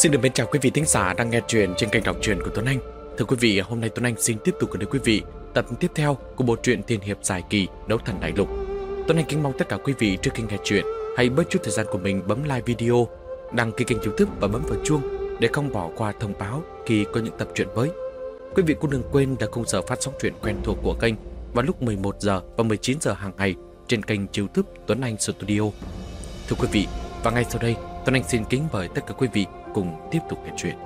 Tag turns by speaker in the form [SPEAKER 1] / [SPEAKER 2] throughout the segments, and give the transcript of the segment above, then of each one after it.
[SPEAKER 1] Xin được mến chào quý vị thính giả đang nghe truyện trên kênh đọc truyện của Tuấn Anh. Thưa quý vị, hôm nay Tuấn Anh xin tiếp tục gửi đến quý vị tập tiếp theo của bộ truyện tiên hiệp dài kỳ Đấu Thần Đại Lục. Tuấn Anh kính mong tất cả quý vị trước khi nghe truyện hãy bớt chút thời gian của mình bấm like video, đăng ký kênh youtube và bấm vào chuông để không bỏ qua thông báo khi có những tập truyện mới. Quý vị cũng đừng quên đã khung giờ phát sóng truyện quen thuộc của kênh vào lúc 11 giờ và 19 giờ hàng ngày trên kênh youtube Tuấn Anh Studio. Thưa quý vị, và ngay sau đây Tuấn Anh xin kính mời tất cả quý vị cùng tiếp tục nghe chuyện.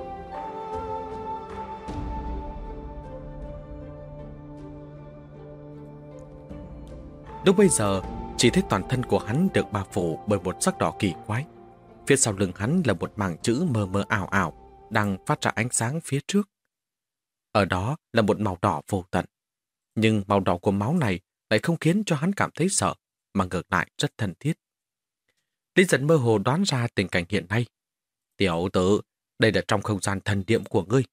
[SPEAKER 1] Lúc bây giờ, chỉ thấy toàn thân của hắn được bao phủ bởi một sắc đỏ kỳ quái. Phía sau lưng hắn là một mảng chữ mờ mờ ảo ảo, đang phát ra ánh sáng phía trước. Ở đó là một màu đỏ vô tận. Nhưng màu đỏ của máu này lại không khiến cho hắn cảm thấy sợ, mà ngược lại rất thân thiết. Lý giật mơ hồ đoán ra tình cảnh hiện nay. Tiểu tử, đây là trong không gian thần điệm của ngươi.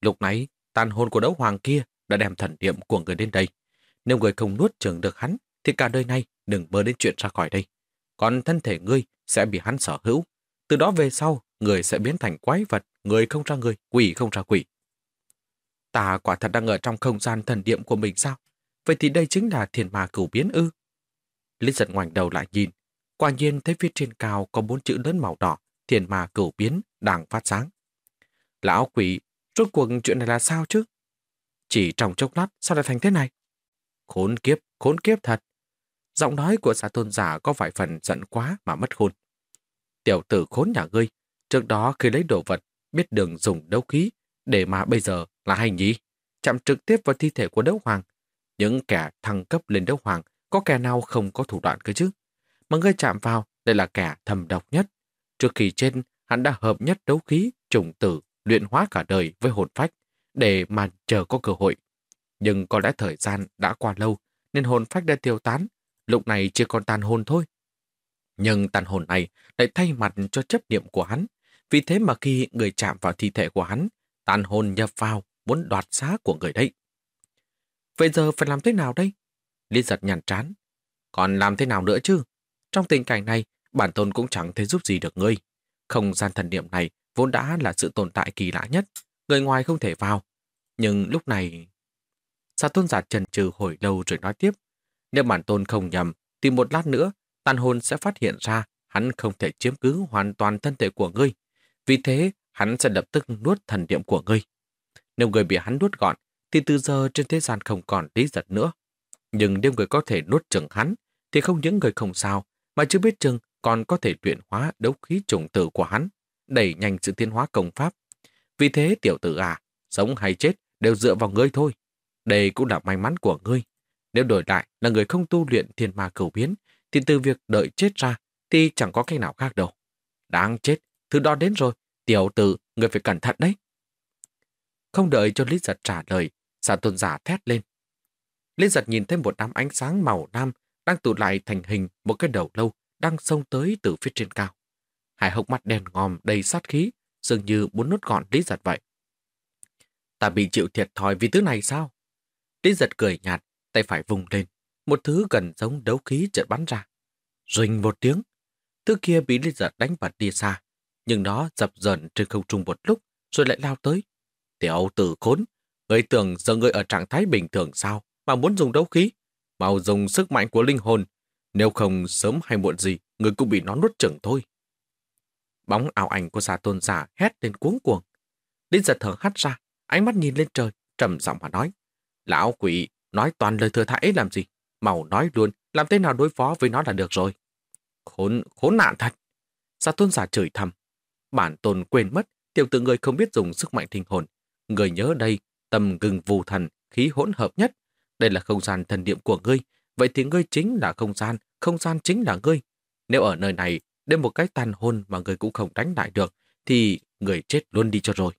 [SPEAKER 1] Lúc nãy, tàn hồn của đấu hoàng kia đã đem thần điệm của người đến đây. Nếu người không nuốt chừng được hắn, thì cả đời này đừng mơ đến chuyện ra khỏi đây. Còn thân thể ngươi sẽ bị hắn sở hữu. Từ đó về sau, người sẽ biến thành quái vật, người không ra người, quỷ không ra quỷ. Ta quả thật đang ở trong không gian thần điệm của mình sao? Vậy thì đây chính là thiền ma cửu biến ư? Lý giật ngoảnh đầu lại nhìn, Quả nhiên thấy phía trên cao có bốn chữ lớn màu đỏ, thiền mà cửu biến, đang phát sáng. Lão quỷ, rốt cuộc chuyện này là sao chứ? Chỉ trong chốc lát, sao lại thành thế này? Khốn kiếp, khốn kiếp thật. Giọng nói của xã tôn giả có vài phần giận quá mà mất khôn. Tiểu tử khốn nhà ngươi, trước đó khi lấy đồ vật, biết đường dùng đấu khí, để mà bây giờ là hay nhỉ? Chạm trực tiếp vào thi thể của đấu hoàng. Những kẻ thăng cấp lên đấu hoàng, có kẻ nào không có thủ đoạn cơ chứ? mà ngươi chạm vào đây là kẻ thầm độc nhất. Trước khi trên, hắn đã hợp nhất đấu khí, trùng tử, luyện hóa cả đời với hồn phách, để mà chờ có cơ hội. Nhưng có lẽ thời gian đã qua lâu, nên hồn phách đã tiêu tán, lúc này chỉ còn tàn hồn thôi. Nhưng tàn hồn này lại thay mặt cho chấp niệm của hắn, vì thế mà khi người chạm vào thi thể của hắn, tàn hồn nhập vào, muốn đoạt xá của người đấy. Vậy giờ phải làm thế nào đây? Lý giật nhằn trán. Còn làm thế nào nữa chứ? Trong tình cảnh này, bản tôn cũng chẳng thể giúp gì được ngươi. Không gian thần niệm này vốn đã là sự tồn tại kỳ lạ nhất, người ngoài không thể vào. Nhưng lúc này... Sa tôn giả trần trừ hồi lâu rồi nói tiếp. Nếu bản tôn không nhầm, thì một lát nữa, tàn hồn sẽ phát hiện ra hắn không thể chiếm cứ hoàn toàn thân thể của ngươi. Vì thế, hắn sẽ lập tức nuốt thần niệm của ngươi. Nếu người bị hắn nuốt gọn, thì từ giờ trên thế gian không còn lý giật nữa. Nhưng nếu người có thể nuốt chừng hắn, thì không những người không sao, mà chưa biết chừng còn có thể luyện hóa đấu khí trùng tử của hắn, đẩy nhanh sự tiến hóa công pháp. Vì thế tiểu tử à, sống hay chết đều dựa vào ngươi thôi. Đây cũng là may mắn của ngươi. Nếu đổi lại là người không tu luyện thiên ma cầu biến, thì từ việc đợi chết ra thì chẳng có cách nào khác đâu. Đáng chết, thứ đó đến rồi, tiểu tử, người phải cẩn thận đấy. Không đợi cho Lý Giật trả lời, xà tôn giả thét lên. Lý Giật nhìn thấy một đám ánh sáng màu nam đang tụ lại thành hình một cái đầu lâu đang xông tới từ phía trên cao. Hai hốc mắt đen ngòm đầy sát khí, dường như muốn nuốt gọn Lý Giật vậy. Ta bị chịu thiệt thòi vì thứ này sao? Lý Giật cười nhạt, tay phải vùng lên. Một thứ gần giống đấu khí chợt bắn ra. Rình một tiếng. Thứ kia bị Lý Giật đánh bật đi xa, nhưng nó dập dần trên không trung một lúc rồi lại lao tới. Tiểu tử khốn, người tưởng giờ người ở trạng thái bình thường sao mà muốn dùng đấu khí? mau dùng sức mạnh của linh hồn, nếu không sớm hay muộn gì, người cũng bị nó nuốt chửng thôi. Bóng ảo ảnh của giả tôn giả hét lên cuống cuồng. đinh giật thở hắt ra, ánh mắt nhìn lên trời, trầm giọng mà nói. Lão quỷ, nói toàn lời thừa thãi làm gì? Màu nói luôn, làm thế nào đối phó với nó là được rồi. Khốn, khốn nạn thật. Giả tôn giả chửi thầm. Bản tôn quên mất, tiểu tử người không biết dùng sức mạnh thình hồn. Người nhớ đây, tầm gừng vù thần, khí hỗn hợp nhất, đây là không gian thần niệm của ngươi, vậy thì ngươi chính là không gian, không gian chính là ngươi. Nếu ở nơi này, đến một cái tàn hôn mà ngươi cũng không đánh lại được, thì người chết luôn đi cho rồi.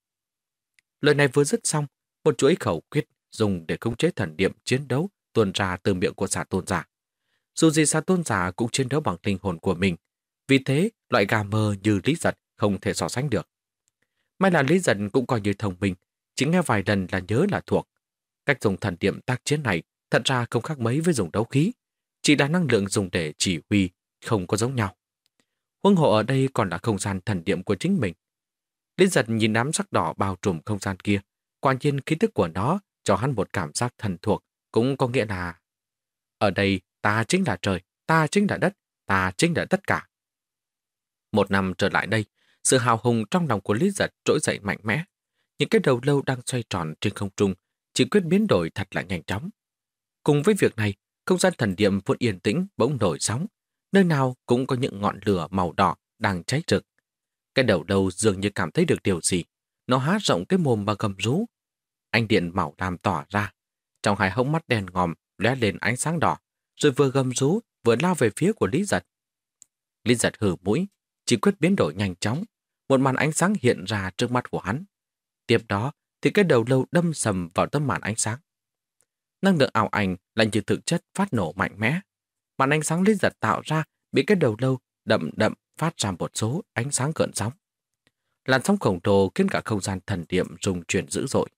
[SPEAKER 1] Lời này vừa dứt xong, một chuỗi khẩu quyết dùng để khống chế thần niệm chiến đấu tuôn ra từ miệng của xà tôn giả. Dù gì xà tôn giả cũng chiến đấu bằng linh hồn của mình, vì thế loại gà mơ như lý giật không thể so sánh được. May là lý giật cũng coi như thông minh, chỉ nghe vài lần là nhớ là thuộc, Cách dùng thần điểm tác chiến này thật ra không khác mấy với dùng đấu khí, chỉ là năng lượng dùng để chỉ huy, không có giống nhau. Huân hộ ở đây còn là không gian thần điểm của chính mình. Lý giật nhìn đám sắc đỏ bao trùm không gian kia. Quả nhiên khí thức của nó cho hắn một cảm giác thần thuộc, cũng có nghĩa là ở đây ta chính là trời, ta chính là đất, ta chính là tất cả. Một năm trở lại đây, sự hào hùng trong lòng của Lý Giật trỗi dậy mạnh mẽ. Những cái đầu lâu đang xoay tròn trên không trung, chỉ quyết biến đổi thật là nhanh chóng. Cùng với việc này, không gian thần điện vốn yên tĩnh bỗng nổi sóng, nơi nào cũng có những ngọn lửa màu đỏ đang cháy rực. Cái đầu lâu dường như cảm thấy được điều gì, nó há rộng cái mồm và gầm rú. Anh điện màu đàm tỏ ra, trong hai hốc mắt đen ngòm lóe lên ánh sáng đỏ, rồi vừa gầm rú vừa lao về phía của Lý Giật. Lý Giật hử mũi, chỉ quyết biến đổi nhanh chóng, một màn ánh sáng hiện ra trước mắt của hắn. Tiếp đó thì cái đầu lâu đâm sầm vào tấm màn ánh sáng. Năng lượng ảo ảnh là như thực chất phát nổ mạnh mẽ. Màn ánh sáng liên Giật tạo ra bị cái đầu lâu đậm đậm phát ra một số ánh sáng cợn sóng. Làn sóng khổng lồ khiến cả không gian thần điện rung chuyển dữ dội.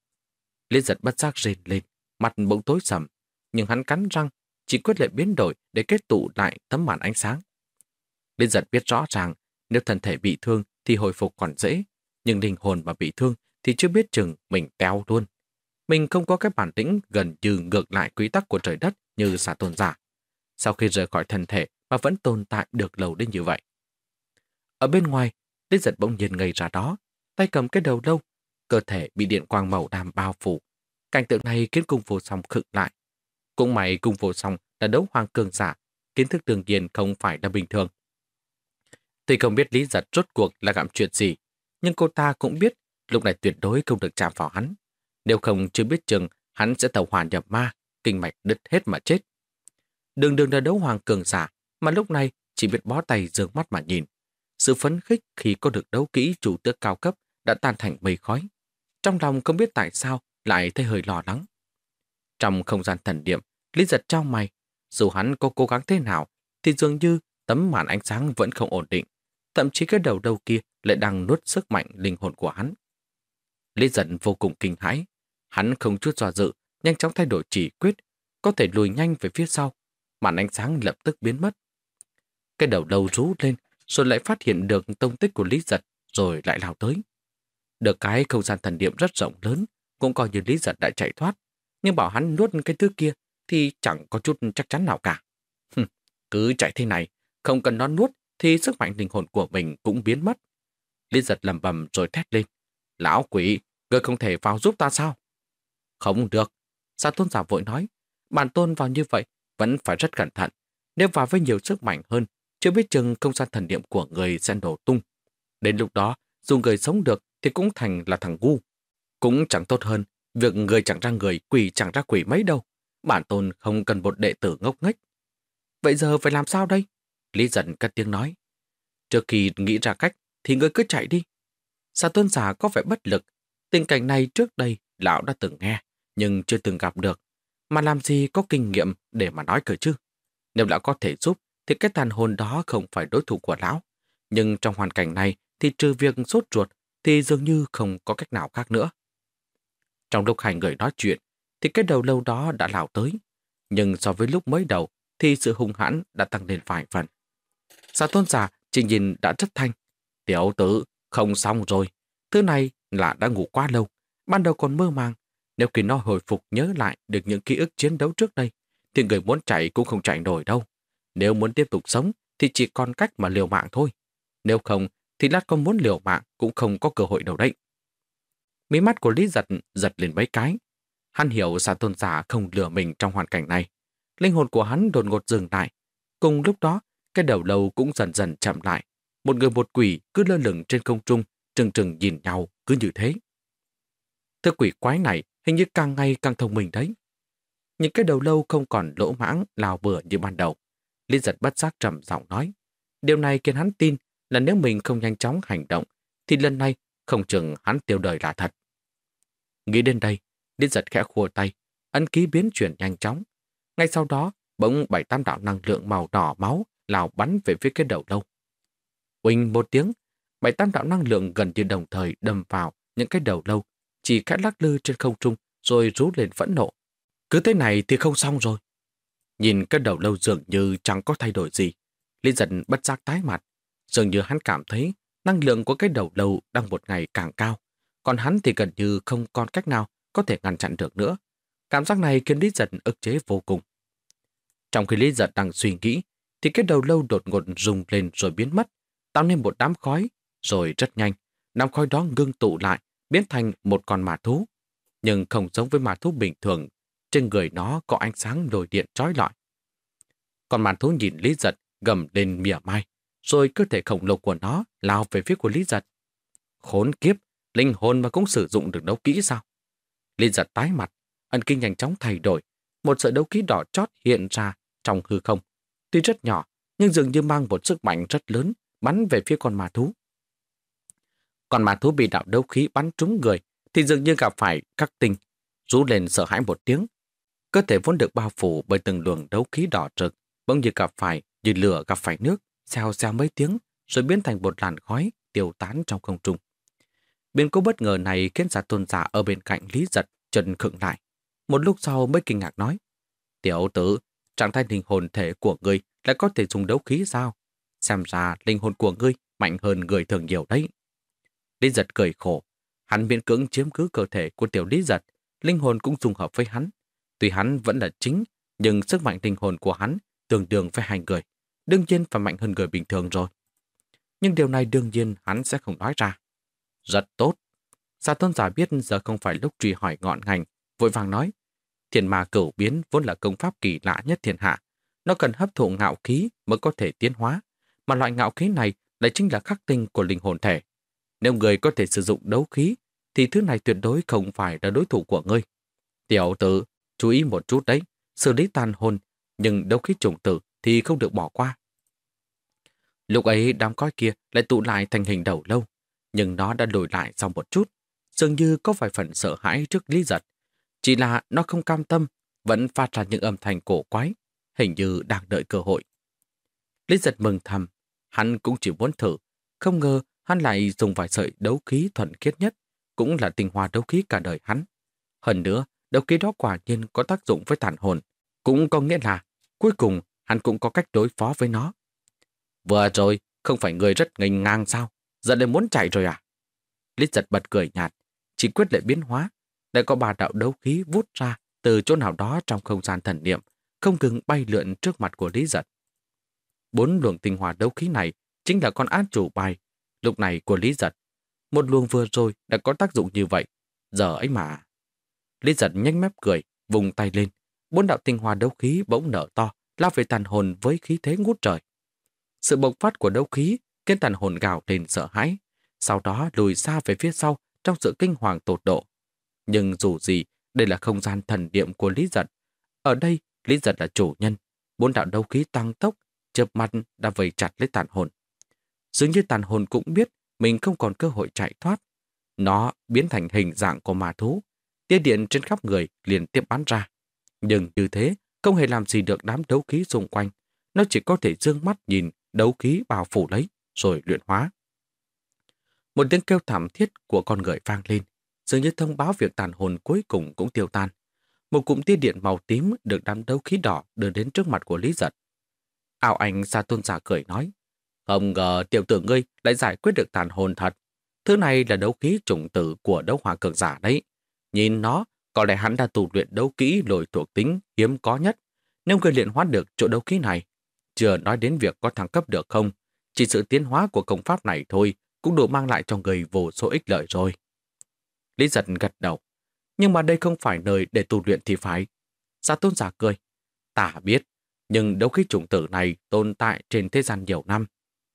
[SPEAKER 1] liên giật bất giác rên lên, mặt bỗng tối sầm, nhưng hắn cắn răng, chỉ quyết lại biến đổi để kết tụ lại tấm màn ánh sáng. liên giật biết rõ ràng, nếu thân thể bị thương thì hồi phục còn dễ, nhưng linh hồn mà bị thương thì chưa biết chừng mình teo luôn. Mình không có cái bản lĩnh gần như ngược lại quy tắc của trời đất như xà tôn giả. Sau khi rời khỏi thân thể mà vẫn tồn tại được lâu đến như vậy. Ở bên ngoài, Lý giật bỗng nhiên ngây ra đó, tay cầm cái đầu lâu, cơ thể bị điện quang màu đam bao phủ. Cảnh tượng này khiến cung vô song khựng lại. Cũng may cung vô song là đấu hoàng cường giả, kiến thức đương nhiên không phải là bình thường. Tuy không biết Lý giật rốt cuộc là gặm chuyện gì, nhưng cô ta cũng biết lúc này tuyệt đối không được chạm vào hắn. Nếu không chưa biết chừng, hắn sẽ tàu hoàn nhập ma, kinh mạch đứt hết mà chết. Đường đường là đấu hoàng cường giả, mà lúc này chỉ biết bó tay dương mắt mà nhìn. Sự phấn khích khi có được đấu kỹ chủ tước cao cấp đã tan thành mây khói. Trong lòng không biết tại sao lại thấy hơi lo lắng. Trong không gian thần điểm, Lý giật trao mày. Dù hắn có cố gắng thế nào, thì dường như tấm màn ánh sáng vẫn không ổn định. Thậm chí cái đầu đầu kia lại đang nuốt sức mạnh linh hồn của hắn. Lý giật vô cùng kinh hãi. Hắn không chút do dự, nhanh chóng thay đổi chỉ quyết, có thể lùi nhanh về phía sau. Màn ánh sáng lập tức biến mất. Cái đầu đầu rú lên, rồi lại phát hiện được tông tích của Lý Giật, rồi lại lao tới. Được cái không gian thần điểm rất rộng lớn, cũng coi như Lý Giật đã chạy thoát, nhưng bảo hắn nuốt cái thứ kia thì chẳng có chút chắc chắn nào cả. cứ chạy thế này, không cần nó nuốt thì sức mạnh linh hồn của mình cũng biến mất. Lý Giật lầm bầm rồi thét lên. Lão quỷ, ngươi không thể vào giúp ta sao? Không được. Sa tôn giả vội nói, bản tôn vào như vậy vẫn phải rất cẩn thận. Nếu vào với nhiều sức mạnh hơn chưa biết chừng không gian thần niệm của người sẽ nổ tung. Đến lúc đó, dù người sống được thì cũng thành là thằng ngu. Cũng chẳng tốt hơn, việc người chẳng ra người, quỷ chẳng ra quỷ mấy đâu. Bản tôn không cần một đệ tử ngốc nghếch. Vậy giờ phải làm sao đây? Lý giận cất tiếng nói. Trước khi nghĩ ra cách, thì người cứ chạy đi. Sa tôn giả có vẻ bất lực. Tình cảnh này trước đây lão đã từng nghe, nhưng chưa từng gặp được. Mà làm gì có kinh nghiệm để mà nói cơ chứ? Nếu lão có thể giúp, thì cái tàn hồn đó không phải đối thủ của lão. Nhưng trong hoàn cảnh này thì trừ việc sốt ruột thì dường như không có cách nào khác nữa. Trong lúc hai người nói chuyện thì cái đầu lâu đó đã lào tới. Nhưng so với lúc mới đầu thì sự hung hãn đã tăng lên vài phần. Giả tôn giả chỉ nhìn đã rất thanh. Tiểu tử, không xong rồi. Thứ này là đã ngủ quá lâu. Ban đầu còn mơ màng. Nếu khi nó hồi phục nhớ lại được những ký ức chiến đấu trước đây, thì người muốn chạy cũng không chạy nổi đâu. Nếu muốn tiếp tục sống thì chỉ còn cách mà liều mạng thôi. Nếu không thì lát con muốn liều mạng cũng không có cơ hội đâu đấy. Mí mắt của Lý giật giật lên mấy cái. Hắn hiểu xa tôn giả không lừa mình trong hoàn cảnh này. Linh hồn của hắn đột ngột dừng lại. Cùng lúc đó, cái đầu lâu cũng dần dần chậm lại. Một người một quỷ cứ lơ lửng trên không trung, trừng trừng nhìn nhau cứ như thế. Thứ quỷ quái này hình như càng ngày càng thông minh đấy. Những cái đầu lâu không còn lỗ mãng lao bừa như ban đầu. liên giật bất giác trầm giọng nói. Điều này khiến hắn tin là nếu mình không nhanh chóng hành động, thì lần này không chừng hắn tiêu đời là thật. Nghĩ đến đây, liên giật khẽ khua tay, ấn ký biến chuyển nhanh chóng. Ngay sau đó, bỗng bảy tam đạo năng lượng màu đỏ máu lao bắn về phía cái đầu lâu. Quỳnh một tiếng, bảy tam đạo năng lượng gần như đồng thời đâm vào những cái đầu lâu, chỉ khẽ lắc lư trên không trung rồi rú lên phẫn nộ. Cứ thế này thì không xong rồi. Nhìn cái đầu lâu dường như chẳng có thay đổi gì. Lý dần bất giác tái mặt. Dường như hắn cảm thấy Năng lượng của cái đầu lâu đang một ngày càng cao, còn hắn thì gần như không còn cách nào có thể ngăn chặn được nữa. Cảm giác này khiến Lý Giật ức chế vô cùng. Trong khi Lý Giật đang suy nghĩ, thì cái đầu lâu đột ngột rung lên rồi biến mất, tạo nên một đám khói, rồi rất nhanh, đám khói đó ngưng tụ lại, biến thành một con mã thú. Nhưng không giống với mã thú bình thường, trên người nó có ánh sáng lồi điện trói lọi. Con mã thú nhìn Lý Giật gầm lên mỉa mai, rồi cơ thể khổng lồ của nó lao về phía của Lý Giật. Khốn kiếp, linh hồn mà cũng sử dụng được đấu kỹ sao? Lý Giật tái mặt, ân kinh nhanh chóng thay đổi, một sợi đấu kỹ đỏ chót hiện ra trong hư không. Tuy rất nhỏ, nhưng dường như mang một sức mạnh rất lớn bắn về phía con ma thú còn mà thú bị đạo đấu khí bắn trúng người thì dường như gặp phải các tinh, rú lên sợ hãi một tiếng. Cơ thể vốn được bao phủ bởi từng luồng đấu khí đỏ rực, bỗng như gặp phải như lửa gặp phải nước, xèo xèo mấy tiếng, rồi biến thành một làn khói tiêu tán trong không trung. Biến cố bất ngờ này khiến giả tôn giả ở bên cạnh Lý Giật chân khựng lại. Một lúc sau mới kinh ngạc nói, Tiểu tử, trạng thái linh hồn thể của ngươi lại có thể dùng đấu khí sao? Xem ra linh hồn của ngươi mạnh hơn người thường nhiều đấy. Lý giật cười khổ. Hắn miễn cưỡng chiếm cứ cơ thể của tiểu lý giật. Linh hồn cũng dung hợp với hắn. Tuy hắn vẫn là chính, nhưng sức mạnh linh hồn của hắn tương đương với hai người. Đương nhiên phải mạnh hơn người bình thường rồi. Nhưng điều này đương nhiên hắn sẽ không nói ra. Rất tốt. Sa tôn giả biết giờ không phải lúc truy hỏi ngọn ngành, vội vàng nói. Thiền ma cửu biến vốn là công pháp kỳ lạ nhất thiên hạ. Nó cần hấp thụ ngạo khí mới có thể tiến hóa, mà loại ngạo khí này lại chính là khắc tinh của linh hồn thể. Nếu người có thể sử dụng đấu khí, thì thứ này tuyệt đối không phải là đối thủ của ngươi. Tiểu tử, chú ý một chút đấy, xử lý tàn hồn, nhưng đấu khí trùng tử thì không được bỏ qua. Lúc ấy đám coi kia lại tụ lại thành hình đầu lâu, nhưng nó đã đổi lại sau một chút, dường như có vài phần sợ hãi trước lý giật. Chỉ là nó không cam tâm, vẫn phát ra những âm thanh cổ quái, hình như đang đợi cơ hội. Lý giật mừng thầm, hắn cũng chỉ muốn thử, không ngờ hắn lại dùng vài sợi đấu khí thuần khiết nhất, cũng là tinh hoa đấu khí cả đời hắn. Hơn nữa, đấu khí đó quả nhiên có tác dụng với tàn hồn, cũng có nghĩa là cuối cùng hắn cũng có cách đối phó với nó. Vừa rồi, không phải người rất ngành ngang sao? Giờ lại muốn chạy rồi à? Lít giật bật cười nhạt, chỉ quyết lại biến hóa, lại có bà đạo đấu khí vút ra từ chỗ nào đó trong không gian thần niệm, không ngừng bay lượn trước mặt của Lý Giật. Bốn luồng tinh hòa đấu khí này chính là con át chủ bài, lúc này của Lý Giật. Một luồng vừa rồi đã có tác dụng như vậy, giờ ấy mà. Lý Giật nhanh mép cười, vùng tay lên, bốn đạo tinh hoa đấu khí bỗng nở to, lao về tàn hồn với khí thế ngút trời. Sự bộc phát của đấu khí khiến tàn hồn gào lên sợ hãi, sau đó lùi xa về phía sau trong sự kinh hoàng tột độ. Nhưng dù gì, đây là không gian thần niệm của Lý Giật. Ở đây, Lý Giật là chủ nhân. Bốn đạo đấu khí tăng tốc, chớp mắt đã vây chặt lấy tàn hồn. Dường như tàn hồn cũng biết mình không còn cơ hội chạy thoát. Nó biến thành hình dạng của ma thú. Tia điện trên khắp người liền tiếp bắn ra. Nhưng như thế, không hề làm gì được đám đấu khí xung quanh. Nó chỉ có thể dương mắt nhìn đấu khí bao phủ lấy, rồi luyện hóa. Một tiếng kêu thảm thiết của con người vang lên, dường như thông báo việc tàn hồn cuối cùng cũng tiêu tan. Một cụm tia điện màu tím được đám đấu khí đỏ đưa đến trước mặt của Lý Giật. Ảo ảnh xa tôn giả cười nói, không ngờ tiểu tử ngươi lại giải quyết được tàn hồn thật. Thứ này là đấu khí trùng tử của đấu hỏa cường giả đấy. Nhìn nó, có lẽ hắn đã tù luyện đấu kỹ lồi thuộc tính hiếm có nhất. Nếu người luyện hóa được chỗ đấu khí này, chưa nói đến việc có thăng cấp được không, chỉ sự tiến hóa của công pháp này thôi cũng đủ mang lại cho người vô số ích lợi rồi. Lý giật gật đầu. Nhưng mà đây không phải nơi để tu luyện thì phải. Giả tôn giả cười. Ta biết, nhưng đấu khí chủng tử này tồn tại trên thế gian nhiều năm.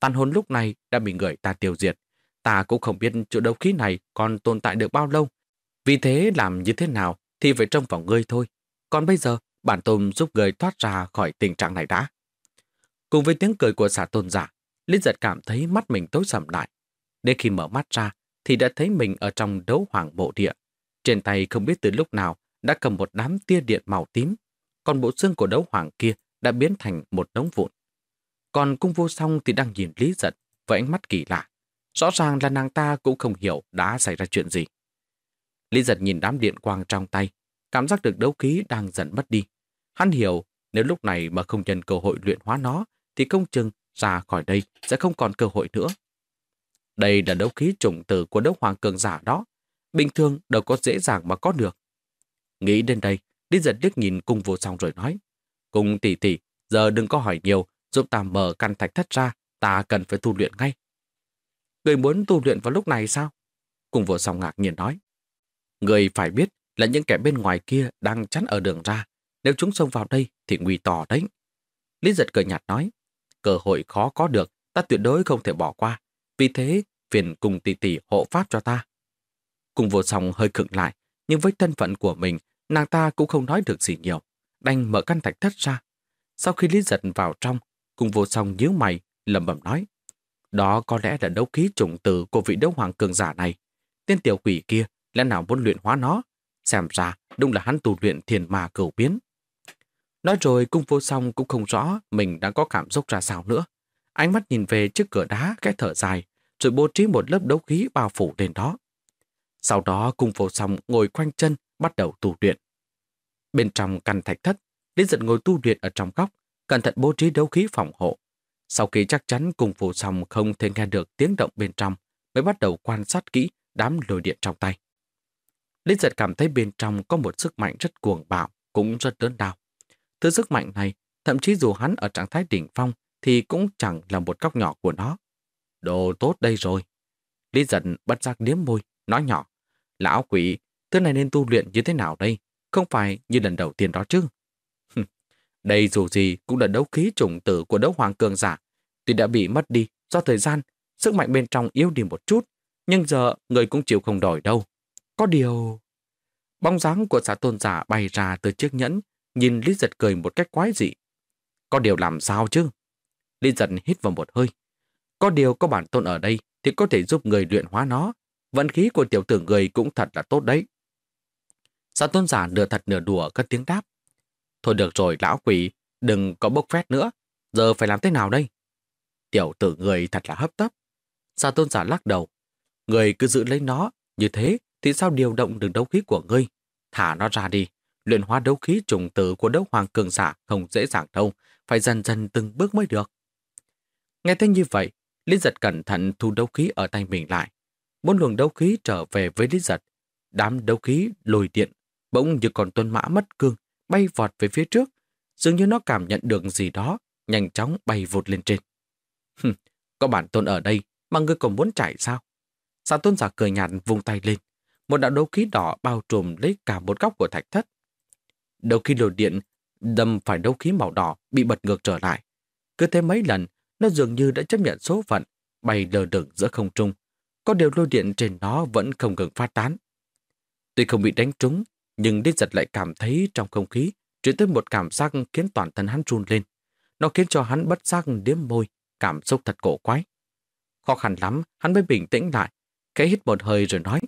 [SPEAKER 1] Tàn hồn lúc này đã bị người ta tiêu diệt. Ta cũng không biết chỗ đấu khí này còn tồn tại được bao lâu. Vì thế làm như thế nào thì phải trông vào ngươi thôi. Còn bây giờ, bản tôn giúp người thoát ra khỏi tình trạng này đã. Cùng với tiếng cười của xả tôn giả, Linh giật cảm thấy mắt mình tối sầm lại. Đến khi mở mắt ra, thì đã thấy mình ở trong đấu hoàng bộ địa. Trên tay không biết từ lúc nào đã cầm một đám tia điện màu tím, còn bộ xương của đấu hoàng kia đã biến thành một đống vụn. Còn cung vô song thì đang nhìn Lý giật với ánh mắt kỳ lạ. Rõ ràng là nàng ta cũng không hiểu đã xảy ra chuyện gì. Lý giật nhìn đám điện quang trong tay, cảm giác được đấu khí đang dần mất đi. Hắn hiểu nếu lúc này mà không nhân cơ hội luyện hóa nó thì công chừng ra khỏi đây sẽ không còn cơ hội nữa. Đây là đấu khí trùng tử của đấu hoàng cường giả đó. Bình thường đâu có dễ dàng mà có được. Nghĩ đến đây, Lý giật liếc nhìn cung vô song rồi nói. Cung tỷ tỷ, giờ đừng có hỏi nhiều, giúp ta mở căn thạch thất ra, ta cần phải tu luyện ngay. Người muốn tu luyện vào lúc này sao? cùng vô song ngạc nhiên nói. Người phải biết là những kẻ bên ngoài kia đang chắn ở đường ra. Nếu chúng xông vào đây thì nguy tỏ đấy. Lý giật cười nhạt nói. Cơ hội khó có được, ta tuyệt đối không thể bỏ qua. Vì thế, phiền cùng tỷ tỷ hộ pháp cho ta. Cùng vô song hơi khựng lại, nhưng với thân phận của mình, nàng ta cũng không nói được gì nhiều. Đành mở căn thạch thất ra. Sau khi Lý giật vào trong, cùng vô song nhíu mày, lầm bẩm nói. Đó có lẽ là đấu khí trùng tử của vị đấu hoàng cường giả này. Tên tiểu quỷ kia lẽ nào muốn luyện hóa nó? Xem ra đúng là hắn tu luyện thiền mà cửu biến. Nói rồi cung vô song cũng không rõ mình đã có cảm xúc ra sao nữa. Ánh mắt nhìn về trước cửa đá cái thở dài, rồi bố trí một lớp đấu khí bao phủ lên đó. Sau đó cung vô song ngồi quanh chân, bắt đầu tu luyện. Bên trong căn thạch thất, Lý giật ngồi tu luyện ở trong góc, cẩn thận bố trí đấu khí phòng hộ. Sau khi chắc chắn cung phù xong không thể nghe được tiếng động bên trong, mới bắt đầu quan sát kỹ đám lôi điện trong tay. Lý giật cảm thấy bên trong có một sức mạnh rất cuồng bạo, cũng rất lớn đau. Thứ sức mạnh này, thậm chí dù hắn ở trạng thái đỉnh phong, thì cũng chẳng là một góc nhỏ của nó. Đồ tốt đây rồi. Lý giật bắt giác điếm môi, nói nhỏ. Lão quỷ, thứ này nên tu luyện như thế nào đây? Không phải như lần đầu tiên đó chứ đây dù gì cũng là đấu khí trùng tử của đấu hoàng cường giả. Tuy đã bị mất đi do thời gian, sức mạnh bên trong yếu đi một chút, nhưng giờ người cũng chịu không đổi đâu. Có điều... Bóng dáng của xã tôn giả bay ra từ chiếc nhẫn, nhìn Lý Giật cười một cách quái dị. Có điều làm sao chứ? Lý Giật hít vào một hơi. Có điều có bản tôn ở đây thì có thể giúp người luyện hóa nó. Vận khí của tiểu tử người cũng thật là tốt đấy. Xã tôn giả nửa thật nửa đùa cất tiếng đáp. Thôi được rồi lão quỷ, đừng có bốc phét nữa. Giờ phải làm thế nào đây? Tiểu tử người thật là hấp tấp. Sa tôn giả lắc đầu. Người cứ giữ lấy nó, như thế thì sao điều động được đấu khí của ngươi? Thả nó ra đi. Luyện hóa đấu khí trùng tử của đấu hoàng cường giả không dễ dàng đâu, phải dần dần từng bước mới được. Nghe thấy như vậy, Lý Giật cẩn thận thu đấu khí ở tay mình lại. Bốn luồng đấu khí trở về với Lý Giật. Đám đấu khí lùi điện, bỗng như còn tuân mã mất cương, bay vọt về phía trước. Dường như nó cảm nhận được gì đó, nhanh chóng bay vụt lên trên. Hừm, có bản tôn ở đây mà ngươi còn muốn chạy sao? Xà tôn giả cười nhạt vung tay lên. Một đạo đấu khí đỏ bao trùm lấy cả một góc của thạch thất. Đấu khí lồi điện đâm phải đấu khí màu đỏ bị bật ngược trở lại. Cứ thế mấy lần, nó dường như đã chấp nhận số phận, bay lờ đựng giữa không trung. Có điều lôi điện trên nó vẫn không ngừng phát tán. Tuy không bị đánh trúng, nhưng Đinh Giật lại cảm thấy trong không khí chuyển tới một cảm giác khiến toàn thân hắn run lên. Nó khiến cho hắn bất giác điếm môi, cảm xúc thật cổ quái. Khó khăn lắm, hắn mới bình tĩnh lại, khẽ hít một hơi rồi nói,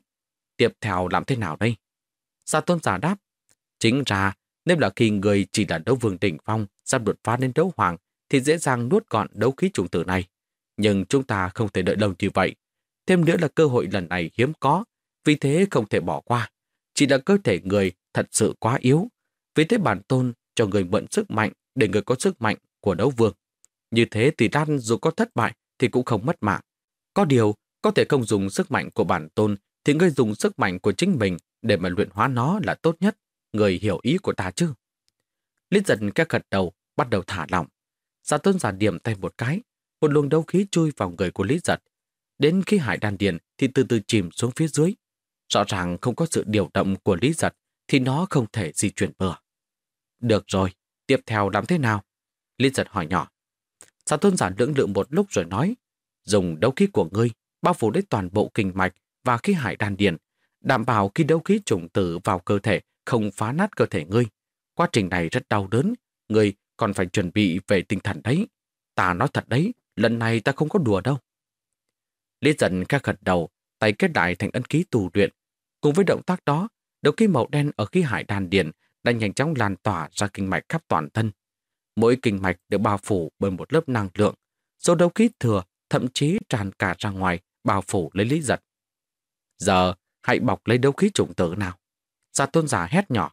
[SPEAKER 1] tiếp theo làm thế nào đây? Sa tôn giả đáp, chính ra nếu là khi người chỉ là đấu vương đỉnh phong sắp đột phá đến đấu hoàng thì dễ dàng nuốt gọn đấu khí trùng tử này. Nhưng chúng ta không thể đợi lâu như vậy. Thêm nữa là cơ hội lần này hiếm có, vì thế không thể bỏ qua. Chỉ là cơ thể người thật sự quá yếu. Vì thế bản tôn cho người mượn sức mạnh để người có sức mạnh của đấu vương. Như thế thì đan dù có thất bại thì cũng không mất mạng. Có điều, có thể không dùng sức mạnh của bản tôn thì người dùng sức mạnh của chính mình để mà luyện hóa nó là tốt nhất. Người hiểu ý của ta chứ? Lý dần các gật đầu, bắt đầu thả lỏng. Giả tôn giả điểm tay một cái, một luồng đấu khí chui vào người của Lý giật. Đến khi hải đan điện thì từ từ chìm xuống phía dưới. Rõ ràng không có sự điều động của Lý giật thì nó không thể di chuyển bừa. Được rồi, tiếp theo làm thế nào? Lý giật hỏi nhỏ. Giả tôn giả lưỡng lự một lúc rồi nói, dùng đấu khí của ngươi bao phủ lấy toàn bộ kinh mạch và khí hải đan điền, đảm bảo khi đấu khí trùng tử vào cơ thể không phá nát cơ thể ngươi. Quá trình này rất đau đớn, ngươi còn phải chuẩn bị về tinh thần đấy. Ta nói thật đấy, lần này ta không có đùa đâu. Lý giận khẽ gật đầu, tay kết đại thành ấn ký tù luyện. Cùng với động tác đó, đấu khí màu đen ở khí hải đàn điện đã nhanh chóng lan tỏa ra kinh mạch khắp toàn thân. Mỗi kinh mạch được bao phủ bởi một lớp năng lượng. Số đấu khí thừa thậm chí tràn cả ra ngoài, bao phủ lấy lý giật. Giờ, hãy bọc lấy đấu khí trùng tử nào. Gia tôn giả hét nhỏ.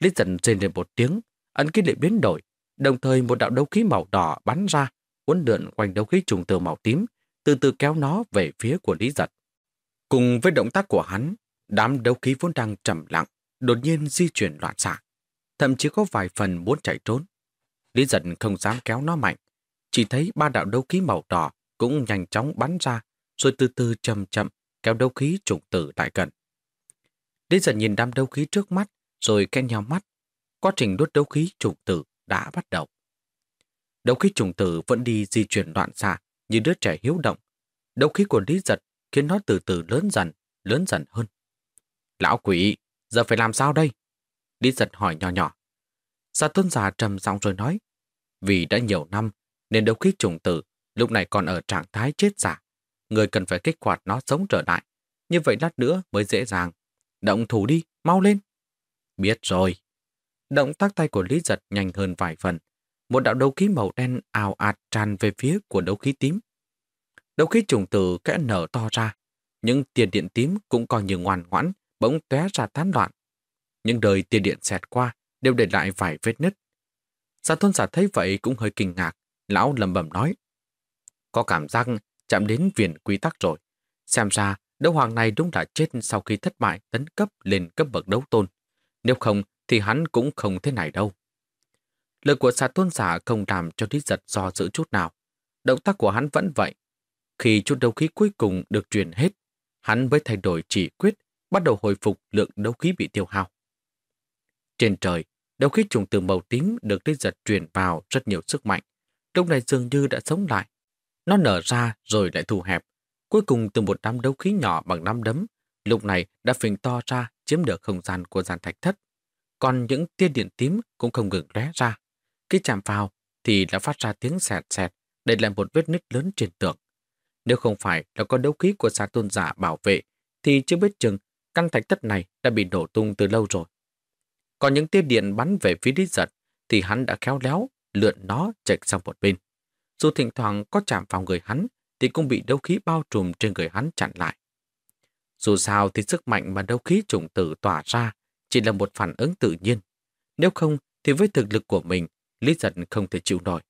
[SPEAKER 1] Lý giật rên lên một tiếng, ấn ký lại biến đổi. Đồng thời một đạo đấu khí màu đỏ bắn ra, uốn lượn quanh đấu khí trùng tử màu tím, từ từ kéo nó về phía của Lý Giật. Cùng với động tác của hắn, đám đấu khí vốn đang trầm lặng, đột nhiên di chuyển loạn xạ. Thậm chí có vài phần muốn chạy trốn. Lý Giật không dám kéo nó mạnh, chỉ thấy ba đạo đấu khí màu đỏ cũng nhanh chóng bắn ra, rồi từ từ chậm chậm kéo đấu khí trùng tử lại gần. Lý Giật nhìn đám đấu khí trước mắt, rồi khen nhau mắt. Quá trình đốt đấu khí trùng tử đã bắt đầu. Đấu khí trùng tử vẫn đi di chuyển loạn xạ như đứa trẻ hiếu động. Đấu khí của Lý Giật khiến nó từ từ lớn dần, lớn dần hơn. Lão quỷ, giờ phải làm sao đây? Lý Giật hỏi nhỏ nhỏ. Sa tôn giả trầm giọng rồi nói, vì đã nhiều năm nên đấu khí trùng tử lúc này còn ở trạng thái chết giả. Người cần phải kích hoạt nó sống trở lại. Như vậy lát nữa mới dễ dàng. Động thủ đi, mau lên. Biết rồi. Động tác tay của Lý Giật nhanh hơn vài phần. Một đạo đấu khí màu đen ào ạt tràn về phía của đấu khí tím. Đấu khí trùng tử kẽ nở to ra. Những tiền điện tím cũng coi như ngoan ngoãn, bỗng tóe ra tán loạn. Những đời tiền điện xẹt qua đều để lại vài vết nứt. Giả thôn giả thấy vậy cũng hơi kinh ngạc. Lão lầm bẩm nói. Có cảm giác chạm đến viền quy tắc rồi. Xem ra, đấu hoàng này đúng là chết sau khi thất bại tấn cấp lên cấp bậc đấu tôn. Nếu không, thì hắn cũng không thế này đâu. Lời của xà tôn giả không làm cho Lý Giật do dữ chút nào. Động tác của hắn vẫn vậy. Khi chút đấu khí cuối cùng được truyền hết, hắn mới thay đổi chỉ quyết, bắt đầu hồi phục lượng đấu khí bị tiêu hao. Trên trời, đấu khí trùng từ màu tím được Lý Giật truyền vào rất nhiều sức mạnh. Lúc này dường như đã sống lại. Nó nở ra rồi lại thu hẹp. Cuối cùng từ một đám đấu khí nhỏ bằng nắm đấm, lúc này đã phình to ra chiếm được không gian của gian thạch thất. Còn những tia điện tím cũng không ngừng lóe ra. Khi chạm vào thì đã phát ra tiếng sẹt sẹt để lại một vết nứt lớn trên tường. Nếu không phải là có đấu khí của xa tôn giả bảo vệ thì chưa biết chừng căn thạch thất này đã bị đổ tung từ lâu rồi. Còn những tia điện bắn về phía Lý Giật thì hắn đã khéo léo lượn nó chạy sang một bên. Dù thỉnh thoảng có chạm vào người hắn thì cũng bị đấu khí bao trùm trên người hắn chặn lại. Dù sao thì sức mạnh mà đấu khí trùng tử tỏa ra chỉ là một phản ứng tự nhiên. Nếu không thì với thực lực của mình, Lý Giật không thể chịu nổi.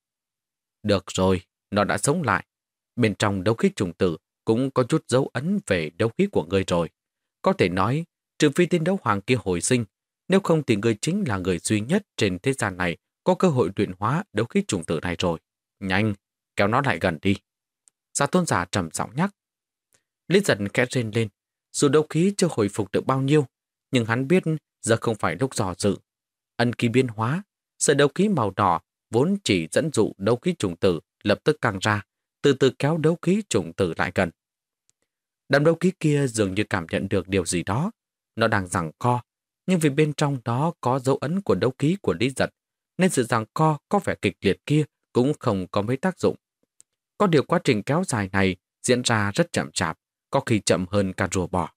[SPEAKER 1] Được rồi, nó đã sống lại. Bên trong đấu khí trùng tử cũng có chút dấu ấn về đấu khí của người rồi. Có thể nói, trừ phi tiên đấu hoàng kia hồi sinh, nếu không thì người chính là người duy nhất trên thế gian này có cơ hội luyện hóa đấu khí trùng tử này rồi. Nhanh, kéo nó lại gần đi. Giả tôn giả trầm giọng nhắc. Lý giật khẽ rên lên, dù đấu khí chưa hồi phục được bao nhiêu, nhưng hắn biết giờ không phải lúc dò dự. Ân kỳ biến hóa, sợi đấu khí màu đỏ vốn chỉ dẫn dụ đấu khí trùng tử lập tức căng ra, từ từ kéo đấu khí trùng tử lại gần. Đám đấu khí kia dường như cảm nhận được điều gì đó. Nó đang giằng co, nhưng vì bên trong đó có dấu ấn của đấu khí của Lý Giật, nên sự giằng co có vẻ kịch liệt kia cũng không có mấy tác dụng. Có điều quá trình kéo dài này diễn ra rất chậm chạp, có khi chậm hơn cả rùa bò.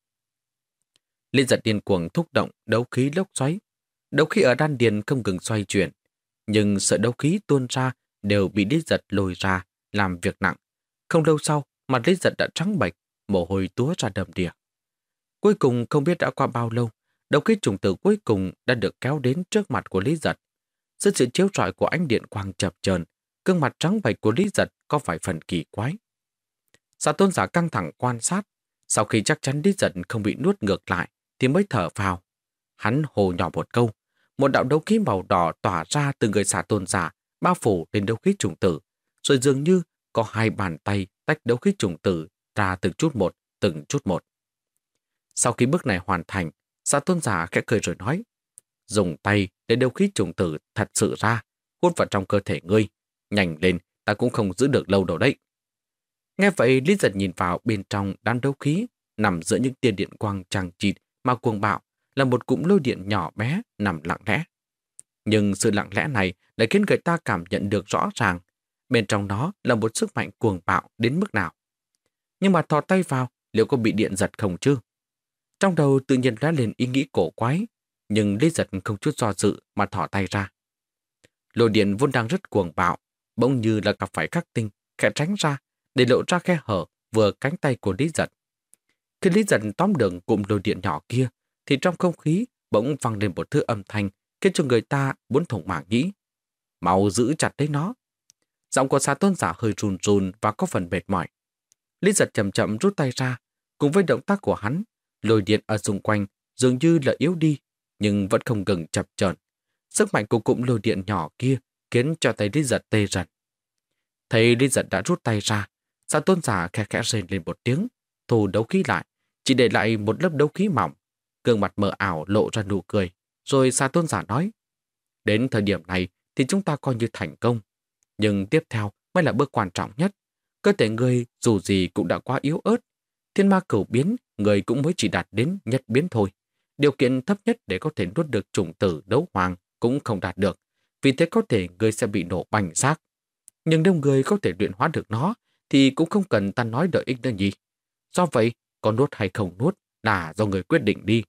[SPEAKER 1] Lý giật điên cuồng thúc động đấu khí lốc xoáy. Đấu khí ở đan điền không ngừng xoay chuyển, nhưng sợi đấu khí tuôn ra đều bị Lý giật lôi ra, làm việc nặng. Không lâu sau, mặt Lý giật đã trắng bệch, mồ hôi túa ra đầm đìa. Cuối cùng không biết đã qua bao lâu, đấu khí trùng tử cuối cùng đã được kéo đến trước mặt của Lý giật. Dưới sự chiếu rọi của ánh điện quang chập chờn, gương mặt trắng bệch của Lý giật có vài phần kỳ quái. Giả tôn giả căng thẳng quan sát, sau khi chắc chắn Lý giật không bị nuốt ngược lại, thì mới thở vào. Hắn hồ nhỏ một câu, một đạo đấu khí màu đỏ tỏa ra từ người xả tôn giả, bao phủ lên đấu khí trùng tử, rồi dường như có hai bàn tay tách đấu khí trùng tử ra từng chút một, từng chút một. Sau khi bước này hoàn thành, xã tôn giả khẽ cười rồi nói, dùng tay để đấu khí trùng tử thật sự ra, hút vào trong cơ thể ngươi. Nhanh lên, ta cũng không giữ được lâu đâu đấy. Nghe vậy, Lý giật nhìn vào bên trong đan đấu khí, nằm giữa những tia điện quang trăng chịt mà cuồng bạo là một cụm lôi điện nhỏ bé nằm lặng lẽ. Nhưng sự lặng lẽ này lại khiến người ta cảm nhận được rõ ràng bên trong nó là một sức mạnh cuồng bạo đến mức nào. Nhưng mà thò tay vào, liệu có bị điện giật không chứ? Trong đầu tự nhiên đã lên ý nghĩ cổ quái, nhưng Lý giật không chút do dự mà thỏ tay ra. Lôi điện vốn đang rất cuồng bạo, bỗng như là gặp phải khắc tinh, khẽ tránh ra, để lộ ra khe hở vừa cánh tay của Lý giật. Khi Lý Giật tóm đường cụm lôi điện nhỏ kia, thì trong không khí bỗng vang lên một thứ âm thanh khiến cho người ta muốn thủng mảng nghĩ. Mau giữ chặt lấy nó. Giọng của xà tôn giả hơi run run và có phần mệt mỏi. Lý giật chậm chậm rút tay ra, cùng với động tác của hắn, lôi điện ở xung quanh dường như là yếu đi, nhưng vẫn không ngừng chập chờn. Sức mạnh của cụm lôi điện nhỏ kia khiến cho tay Lý giật tê rần. Thấy Lý giật đã rút tay ra, Sa tôn giả khẽ khẽ rên lên một tiếng, thù đấu khí lại, chỉ để lại một lớp đấu khí mỏng. Gương mặt mờ ảo lộ ra nụ cười, rồi Sa tôn giả nói, đến thời điểm này thì chúng ta coi như thành công. Nhưng tiếp theo mới là bước quan trọng nhất. Cơ thể người dù gì cũng đã quá yếu ớt. Thiên ma cửu biến, người cũng mới chỉ đạt đến nhất biến thôi. Điều kiện thấp nhất để có thể nuốt được chủng tử đấu hoàng cũng không đạt được. Vì thế có thể người sẽ bị nổ bành xác. Nhưng nếu người có thể luyện hóa được nó, thì cũng không cần ta nói đợi ích nữa gì. Do vậy, có nuốt hay không nuốt là do người quyết định đi.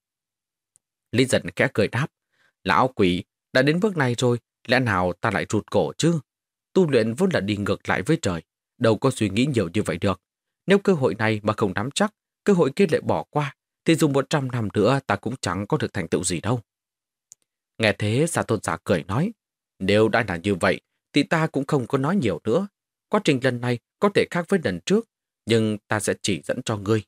[SPEAKER 1] Lý giận khẽ cười đáp. Lão quỷ, đã đến bước này rồi, lẽ nào ta lại rụt cổ chứ? Tu luyện vốn là đi ngược lại với trời, đâu có suy nghĩ nhiều như vậy được. Nếu cơ hội này mà không nắm chắc, cơ hội kia lại bỏ qua, thì dùng 100 năm nữa ta cũng chẳng có được thành tựu gì đâu. Nghe thế, Sa Tôn giả cười nói, nếu đã là như vậy, thì ta cũng không có nói nhiều nữa. Quá trình lần này có thể khác với lần trước, nhưng ta sẽ chỉ dẫn cho ngươi.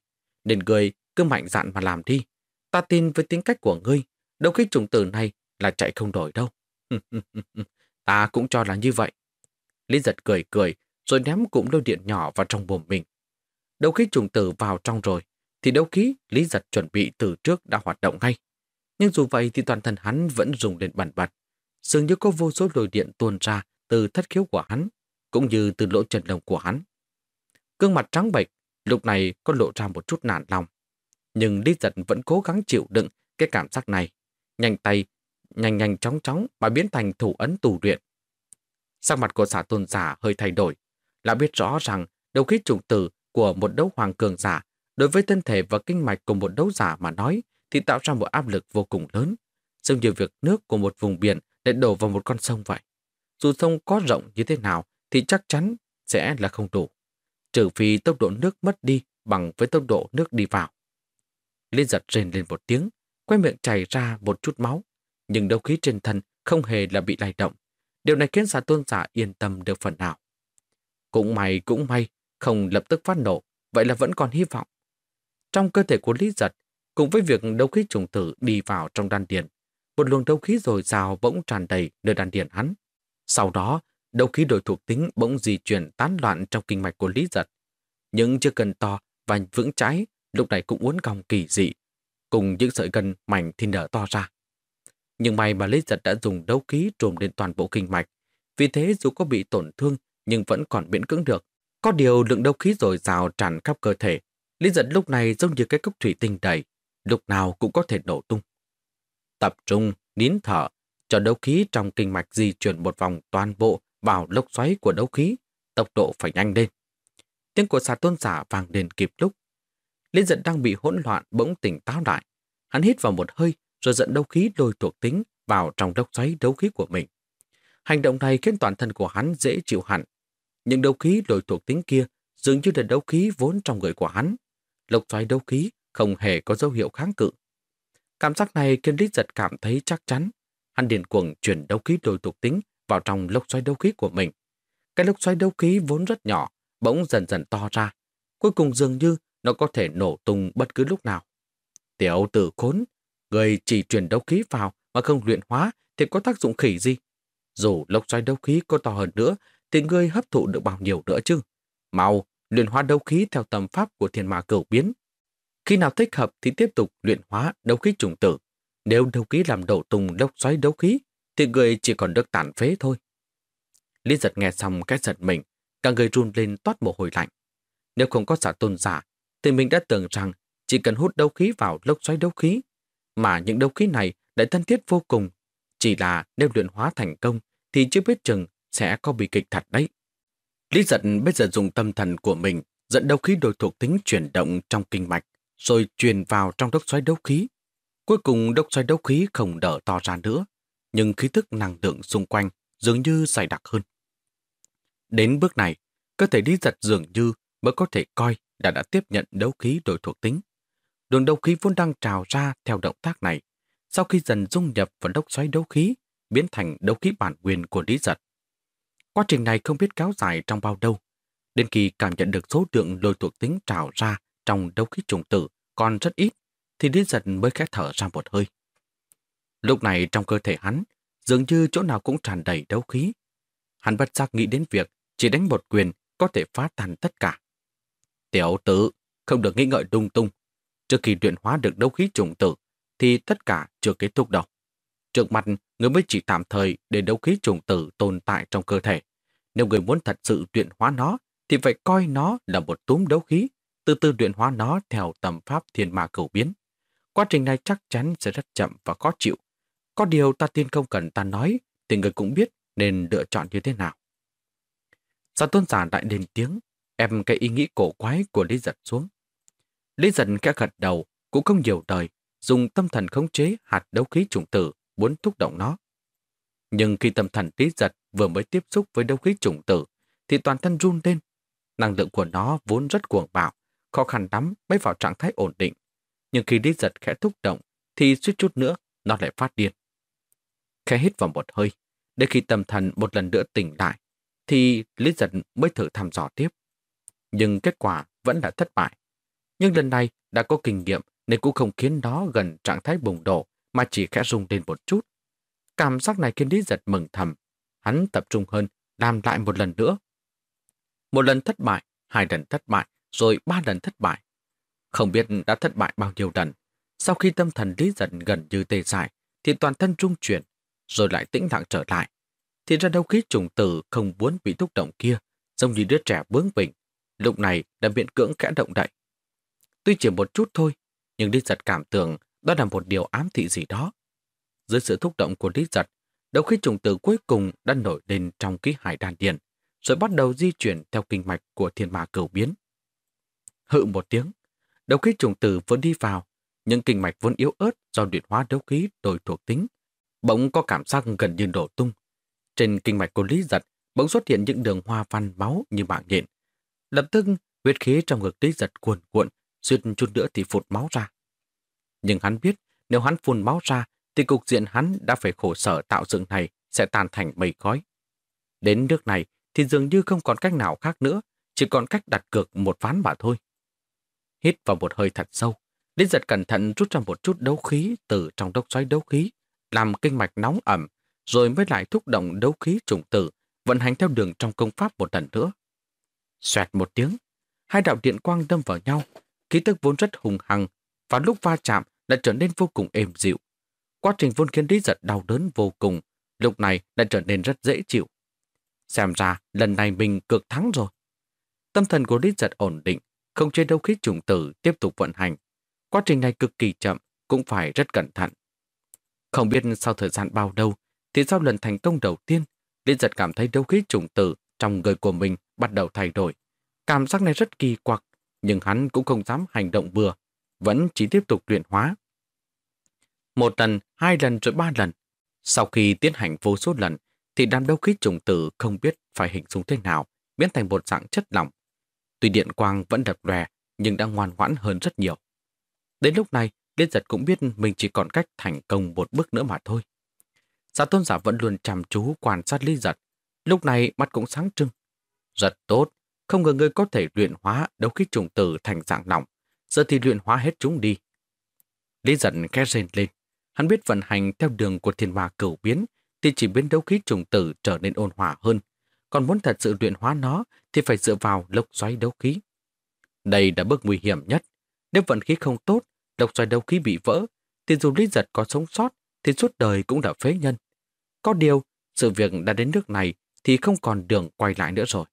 [SPEAKER 1] Nên ngươi cứ mạnh dạn mà làm đi. Ta tin với tính cách của ngươi, đâu khi trùng tử này là chạy không đổi đâu. ta cũng cho là như vậy. Lý giật cười cười, rồi ném cụm lôi điện nhỏ vào trong bồm mình. Đấu khí trùng tử vào trong rồi, thì đấu khí Lý giật chuẩn bị từ trước đã hoạt động ngay. Nhưng dù vậy thì toàn thân hắn vẫn dùng lên bẩn bật. Dường như có vô số lôi điện tuôn ra từ thất khiếu của hắn, cũng như từ lỗ chân lông của hắn. Cương mặt trắng bệch, lúc này có lộ ra một chút nản lòng. Nhưng Lý giật vẫn cố gắng chịu đựng cái cảm giác này. Nhanh tay, nhanh nhanh chóng chóng mà biến thành thủ ấn tù luyện. Sắc mặt của giả tôn giả hơi thay đổi, là biết rõ rằng đầu khí trùng tử của một đấu hoàng cường giả đối với thân thể và kinh mạch của một đấu giả mà nói thì tạo ra một áp lực vô cùng lớn, giống như việc nước của một vùng biển lại đổ vào một con sông vậy. Dù sông có rộng như thế nào thì chắc chắn sẽ là không đủ, trừ phi tốc độ nước mất đi bằng với tốc độ nước đi vào. Liên giật rền lên một tiếng, quay miệng chảy ra một chút máu, nhưng đấu khí trên thân không hề là bị lay động. Điều này khiến giả tôn giả yên tâm được phần nào. Cũng may, cũng may, không lập tức phát nổ, vậy là vẫn còn hy vọng. Trong cơ thể của Lý Giật, cùng với việc đấu khí trùng tử đi vào trong đan điền, một luồng đấu khí dồi dào bỗng tràn đầy nơi đan điền hắn. Sau đó, đấu khí đổi thuộc tính bỗng di chuyển tán loạn trong kinh mạch của Lý Giật. Những chưa cần to và vững chãi lúc này cũng uốn cong kỳ dị, cùng những sợi gân mảnh thì nở to ra. Nhưng may mà Lý Giật đã dùng đấu khí trùm lên toàn bộ kinh mạch, vì thế dù có bị tổn thương nhưng vẫn còn miễn cưỡng được. Có điều lượng đấu khí dồi dào tràn khắp cơ thể, Lý giật lúc này giống như cái cốc thủy tinh đầy, lúc nào cũng có thể nổ tung. Tập trung, nín thở, cho đấu khí trong kinh mạch di chuyển một vòng toàn bộ vào lốc xoáy của đấu khí, tốc độ phải nhanh lên. Tiếng của xà tôn giả vàng đền kịp lúc. Lý giật đang bị hỗn loạn bỗng tỉnh táo lại. Hắn hít vào một hơi rồi dẫn đấu khí lôi thuộc tính vào trong lốc xoáy đấu khí của mình. Hành động này khiến toàn thân của hắn dễ chịu hẳn. Những đấu khí đổi thuộc tính kia dường như là đấu khí vốn trong người của hắn. Lộc xoáy đấu khí không hề có dấu hiệu kháng cự. Cảm giác này khiến Lý Giật cảm thấy chắc chắn. Hắn điền cuồng chuyển đấu khí đổi thuộc tính vào trong lốc xoáy đấu khí của mình. Cái lốc xoáy đấu khí vốn rất nhỏ, bỗng dần dần to ra. Cuối cùng dường như nó có thể nổ tung bất cứ lúc nào. Tiểu tử khốn, người chỉ truyền đấu khí vào mà không luyện hóa thì có tác dụng khỉ gì? Dù lốc xoáy đấu khí có to hơn nữa, thì ngươi hấp thụ được bao nhiêu nữa chứ? Mau, luyện hóa đấu khí theo tầm pháp của thiên ma cửu biến. Khi nào thích hợp thì tiếp tục luyện hóa đấu khí trùng tử. Nếu đấu khí làm đổ tung lốc xoáy đấu khí, thì người chỉ còn được tàn phế thôi. Lý giật nghe xong cái giật mình, cả người run lên toát mồ hôi lạnh. Nếu không có giả tôn giả, thì mình đã tưởng rằng chỉ cần hút đấu khí vào lốc xoáy đấu khí, mà những đấu khí này lại thân thiết vô cùng chỉ là nếu luyện hóa thành công thì chưa biết chừng sẽ có bị kịch thật đấy. Lý giật bây giờ dùng tâm thần của mình dẫn đấu khí đổi thuộc tính chuyển động trong kinh mạch rồi truyền vào trong đốc xoáy đấu khí. Cuối cùng đốc xoáy đấu khí không đỡ to ra nữa nhưng khí thức năng lượng xung quanh dường như dày đặc hơn. Đến bước này, cơ thể Lý giật dường như mới có thể coi đã đã tiếp nhận đấu khí đổi thuộc tính. Đường đấu khí vốn đang trào ra theo động tác này sau khi dần dung nhập vào đốc xoáy đấu khí, biến thành đấu khí bản quyền của Lý Giật. Quá trình này không biết kéo dài trong bao lâu. Đến khi cảm nhận được số lượng lôi thuộc tính trào ra trong đấu khí trùng tử còn rất ít, thì Lý Giật mới khẽ thở ra một hơi. Lúc này trong cơ thể hắn, dường như chỗ nào cũng tràn đầy đấu khí. Hắn bất giác nghĩ đến việc chỉ đánh một quyền có thể phá tan tất cả. Tiểu tử, không được nghĩ ngợi lung tung. Trước khi luyện hóa được đấu khí trùng tử, thì tất cả chưa kết thúc đâu. Trước mặt, người mới chỉ tạm thời để đấu khí trùng tử tồn tại trong cơ thể. Nếu người muốn thật sự luyện hóa nó, thì phải coi nó là một túm đấu khí, từ từ luyện hóa nó theo tầm pháp thiên ma cầu biến. Quá trình này chắc chắn sẽ rất chậm và khó chịu. Có điều ta tin không cần ta nói, thì người cũng biết nên lựa chọn như thế nào. Sao tôn giả lại lên tiếng, em cái ý nghĩ cổ quái của Lý Giật xuống. Lý Giật khẽ gật đầu, cũng không nhiều đời, dùng tâm thần khống chế hạt đấu khí trùng tử, muốn thúc động nó. Nhưng khi tâm thần tí Giật vừa mới tiếp xúc với đấu khí trùng tử, thì toàn thân run lên. Năng lượng của nó vốn rất cuồng bạo, khó khăn lắm mới vào trạng thái ổn định. Nhưng khi đi Giật khẽ thúc động, thì suýt chút nữa nó lại phát điên. Khẽ hít vào một hơi, để khi tâm thần một lần nữa tỉnh lại, thì Lý Giật mới thử thăm dò tiếp. Nhưng kết quả vẫn là thất bại. Nhưng lần này đã có kinh nghiệm nên cũng không khiến nó gần trạng thái bùng nổ mà chỉ khẽ rung lên một chút. Cảm giác này khiến Lý Giật mừng thầm. Hắn tập trung hơn, làm lại một lần nữa. Một lần thất bại, hai lần thất bại, rồi ba lần thất bại. Không biết đã thất bại bao nhiêu lần. Sau khi tâm thần Lý Giật gần như tê dại, thì toàn thân trung chuyển, rồi lại tĩnh lặng trở lại. Thì ra đâu khí trùng tử không muốn bị thúc động kia, giống như đứa trẻ bướng bỉnh, lúc này đã miễn cưỡng kẽ động đậy. Tuy chỉ một chút thôi, nhưng Lý Giật cảm tưởng đó là một điều ám thị gì đó. Dưới sự thúc động của Lý Giật, đầu khí trùng tử cuối cùng đã nổi lên trong ký hải đàn điền, rồi bắt đầu di chuyển theo kinh mạch của thiên ma cầu biến. Hự một tiếng, đầu khí trùng tử vẫn đi vào, những kinh mạch vốn yếu ớt do luyện hóa đấu khí đổi thuộc tính, bỗng có cảm giác gần như đổ tung. Trên kinh mạch của Lý Giật bỗng xuất hiện những đường hoa văn máu như mạng nhện. Lập tức, huyết khí trong ngực Lý Giật cuồn cuộn, suýt chút nữa thì phụt máu ra. Nhưng hắn biết, nếu hắn phun máu ra, thì cục diện hắn đã phải khổ sở tạo dựng này sẽ tan thành mây khói. Đến nước này thì dường như không còn cách nào khác nữa, chỉ còn cách đặt cược một ván mà thôi. Hít vào một hơi thật sâu, Lý giật cẩn thận rút ra một chút đấu khí từ trong đốc xoáy đấu khí, làm kinh mạch nóng ẩm, rồi mới lại thúc động đấu khí trùng tử, vận hành theo đường trong công pháp một lần nữa. Xoẹt một tiếng, hai đạo điện quang đâm vào nhau, khí tức vốn rất hùng hăng, và lúc va chạm lại trở nên vô cùng êm dịu. Quá trình vốn khiến Lý giật đau đớn vô cùng, lúc này lại trở nên rất dễ chịu. Xem ra lần này mình cực thắng rồi. Tâm thần của Lý giật ổn định, không chế đấu khí trùng tử tiếp tục vận hành. Quá trình này cực kỳ chậm, cũng phải rất cẩn thận. Không biết sau thời gian bao lâu, thì sau lần thành công đầu tiên, Lý giật cảm thấy đấu khí trùng tử trong người của mình bắt đầu thay đổi. Cảm giác này rất kỳ quặc, nhưng hắn cũng không dám hành động vừa, vẫn chỉ tiếp tục luyện hóa. Một lần, hai lần rồi ba lần. Sau khi tiến hành vô số lần, thì đám đấu khí trùng tử không biết phải hình dung thế nào, biến thành một dạng chất lỏng. Tuy điện quang vẫn đập lòe, nhưng đã ngoan ngoãn hơn rất nhiều. Đến lúc này, Liên giật cũng biết mình chỉ còn cách thành công một bước nữa mà thôi. Giả tôn giả vẫn luôn chăm chú quan sát Lý giật. Lúc này mắt cũng sáng trưng. Rất tốt, không ngờ người có thể luyện hóa đấu khí trùng tử thành dạng lỏng. Giờ thì luyện hóa hết chúng đi. Lý giận khẽ rên lên. Hắn biết vận hành theo đường của thiên ma cửu biến thì chỉ biến đấu khí trùng tử trở nên ôn hòa hơn. Còn muốn thật sự luyện hóa nó thì phải dựa vào lốc xoáy đấu khí. Đây là bước nguy hiểm nhất. Nếu vận khí không tốt, lốc xoáy đấu khí bị vỡ, thì dù Lý Giật có sống sót thì suốt đời cũng đã phế nhân. Có điều, sự việc đã đến nước này thì không còn đường quay lại nữa rồi.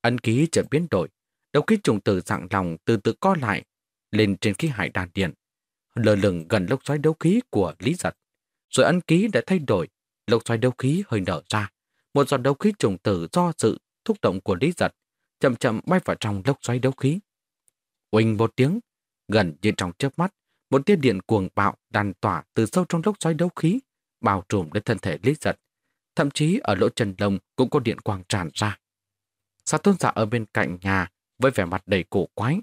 [SPEAKER 1] Ân ký chợt biến đổi, đấu khí trùng tử dạng lòng từ từ co lại lên trên khí hải đàn điện, lờ lửng gần lốc xoáy đấu khí của Lý Giật. Rồi ân ký đã thay đổi, lốc xoáy đấu khí hơi nở ra. Một giọt đấu khí trùng tử do sự thúc động của Lý Giật chậm chậm bay vào trong lốc xoáy đấu khí. Quỳnh một tiếng, gần như trong chớp mắt, một tia điện cuồng bạo đàn tỏa từ sâu trong lốc xoáy đấu khí, bao trùm đến thân thể Lý Giật. Thậm chí ở lỗ chân lông cũng có điện quang tràn ra. Sa tôn giả ở bên cạnh nhà với vẻ mặt đầy cổ quái.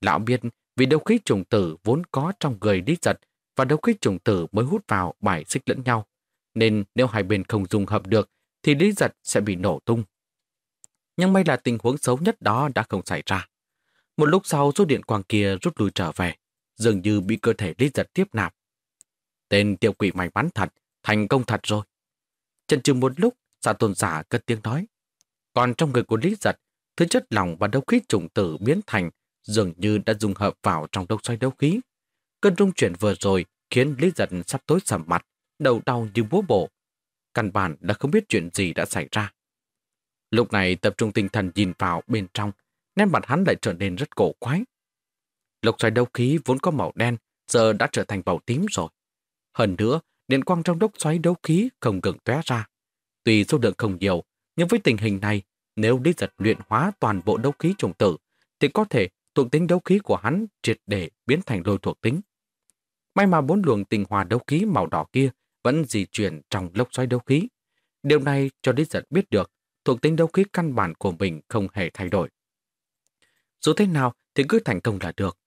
[SPEAKER 1] Lão biết vì đấu khí trùng tử vốn có trong người Lý Giật và đấu khí trùng tử mới hút vào bài xích lẫn nhau. Nên nếu hai bên không dùng hợp được thì Lý Giật sẽ bị nổ tung. Nhưng may là tình huống xấu nhất đó đã không xảy ra. Một lúc sau số điện quang kia rút lui trở về, dường như bị cơ thể Lý Giật tiếp nạp. Tên tiêu quỷ may mắn thật, thành công thật rồi. Chân chừng một lúc, xã tôn giả cất tiếng nói. Còn trong người của Lý Giật, thứ chất lỏng và đấu khí trùng tử biến thành dường như đã dùng hợp vào trong đấu xoay đấu khí. Cơn rung chuyển vừa rồi khiến Lý Giật sắp tối sầm mặt, đầu đau như búa bổ. Căn bản đã không biết chuyện gì đã xảy ra. Lúc này tập trung tinh thần nhìn vào bên trong, nét mặt hắn lại trở nên rất cổ quái. Lục xoay đấu khí vốn có màu đen, giờ đã trở thành màu tím rồi. Hơn nữa, điện quang trong đốc xoáy đấu khí không ngừng tóe ra. Tuy số lượng không nhiều, nhưng với tình hình này, nếu Lý Giật luyện hóa toàn bộ đấu khí trùng tử, thì có thể thuộc tính đấu khí của hắn triệt để biến thành lôi thuộc tính. May mà bốn luồng tình hòa đấu khí màu đỏ kia vẫn di chuyển trong lốc xoáy đấu khí. Điều này cho Lý Giật biết được thuộc tính đấu khí căn bản của mình không hề thay đổi. Dù thế nào thì cứ thành công là được.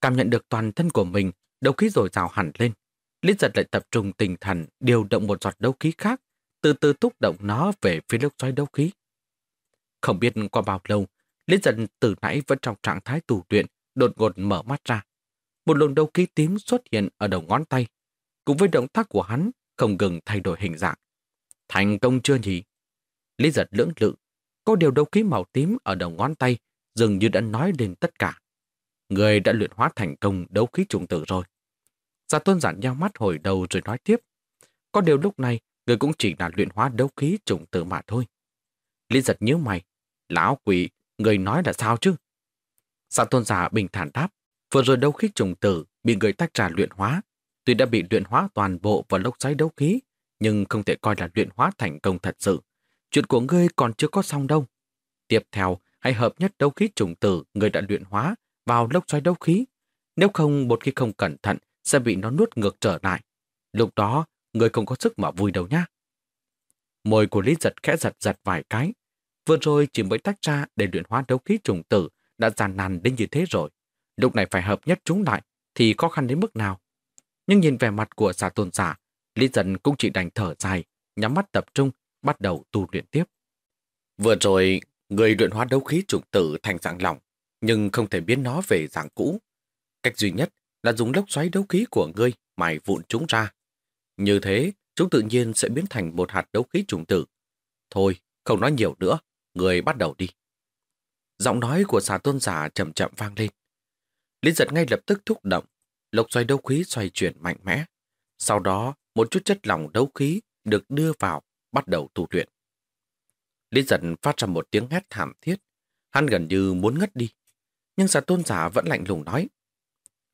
[SPEAKER 1] Cảm nhận được toàn thân của mình, đấu khí rồi rào hẳn lên. Lý giật lại tập trung tinh thần điều động một giọt đấu khí khác, từ từ thúc động nó về phía lốc xoáy đấu khí. Không biết qua bao lâu, Lý giật từ nãy vẫn trong trạng thái tù luyện, đột ngột mở mắt ra. Một luồng đấu khí tím xuất hiện ở đầu ngón tay. Cùng với động tác của hắn, không ngừng thay đổi hình dạng. Thành công chưa nhỉ? Lý giật lưỡng lự. Có điều đấu khí màu tím ở đầu ngón tay dường như đã nói lên tất cả. Người đã luyện hóa thành công đấu khí trùng tử rồi. Giả tôn giản nhau mắt hồi đầu rồi nói tiếp. Có điều lúc này, người cũng chỉ là luyện hóa đấu khí trùng tử mà thôi. Lý giật nhớ mày. Lão quỷ, người nói là sao chứ? Sa tôn giả bình thản đáp. Vừa rồi đấu khí trùng tử bị người tách ra luyện hóa. Tuy đã bị luyện hóa toàn bộ vào lốc xoáy đấu khí, nhưng không thể coi là luyện hóa thành công thật sự. Chuyện của ngươi còn chưa có xong đâu. Tiếp theo, hãy hợp nhất đấu khí trùng tử người đã luyện hóa vào lốc xoáy đấu khí. Nếu không, một khi không cẩn thận, sẽ bị nó nuốt ngược trở lại. Lúc đó, người không có sức mà vui đâu nhá. Môi của Lý giật khẽ giật giật vài cái. Vừa rồi chỉ mới tách ra để luyện hóa đấu khí trùng tử đã giàn nàn đến như thế rồi. Lúc này phải hợp nhất chúng lại thì khó khăn đến mức nào. Nhưng nhìn vẻ mặt của giả tôn giả, Lý giật cũng chỉ đành thở dài, nhắm mắt tập trung, bắt đầu tu luyện tiếp. Vừa rồi, người luyện hóa đấu khí trùng tử thành dạng lỏng, nhưng không thể biến nó về dạng cũ. Cách duy nhất là dùng lốc xoáy đấu khí của ngươi mài vụn chúng ra. Như thế, chúng tự nhiên sẽ biến thành một hạt đấu khí trùng tử. Thôi, không nói nhiều nữa, người bắt đầu đi. Giọng nói của xà tôn giả chậm chậm vang lên. Lý giật ngay lập tức thúc động, lộc xoay đấu khí xoay chuyển mạnh mẽ. Sau đó, một chút chất lỏng đấu khí được đưa vào, bắt đầu tu luyện. Lý giật phát ra một tiếng hét thảm thiết. Hắn gần như muốn ngất đi. Nhưng xà tôn giả vẫn lạnh lùng nói.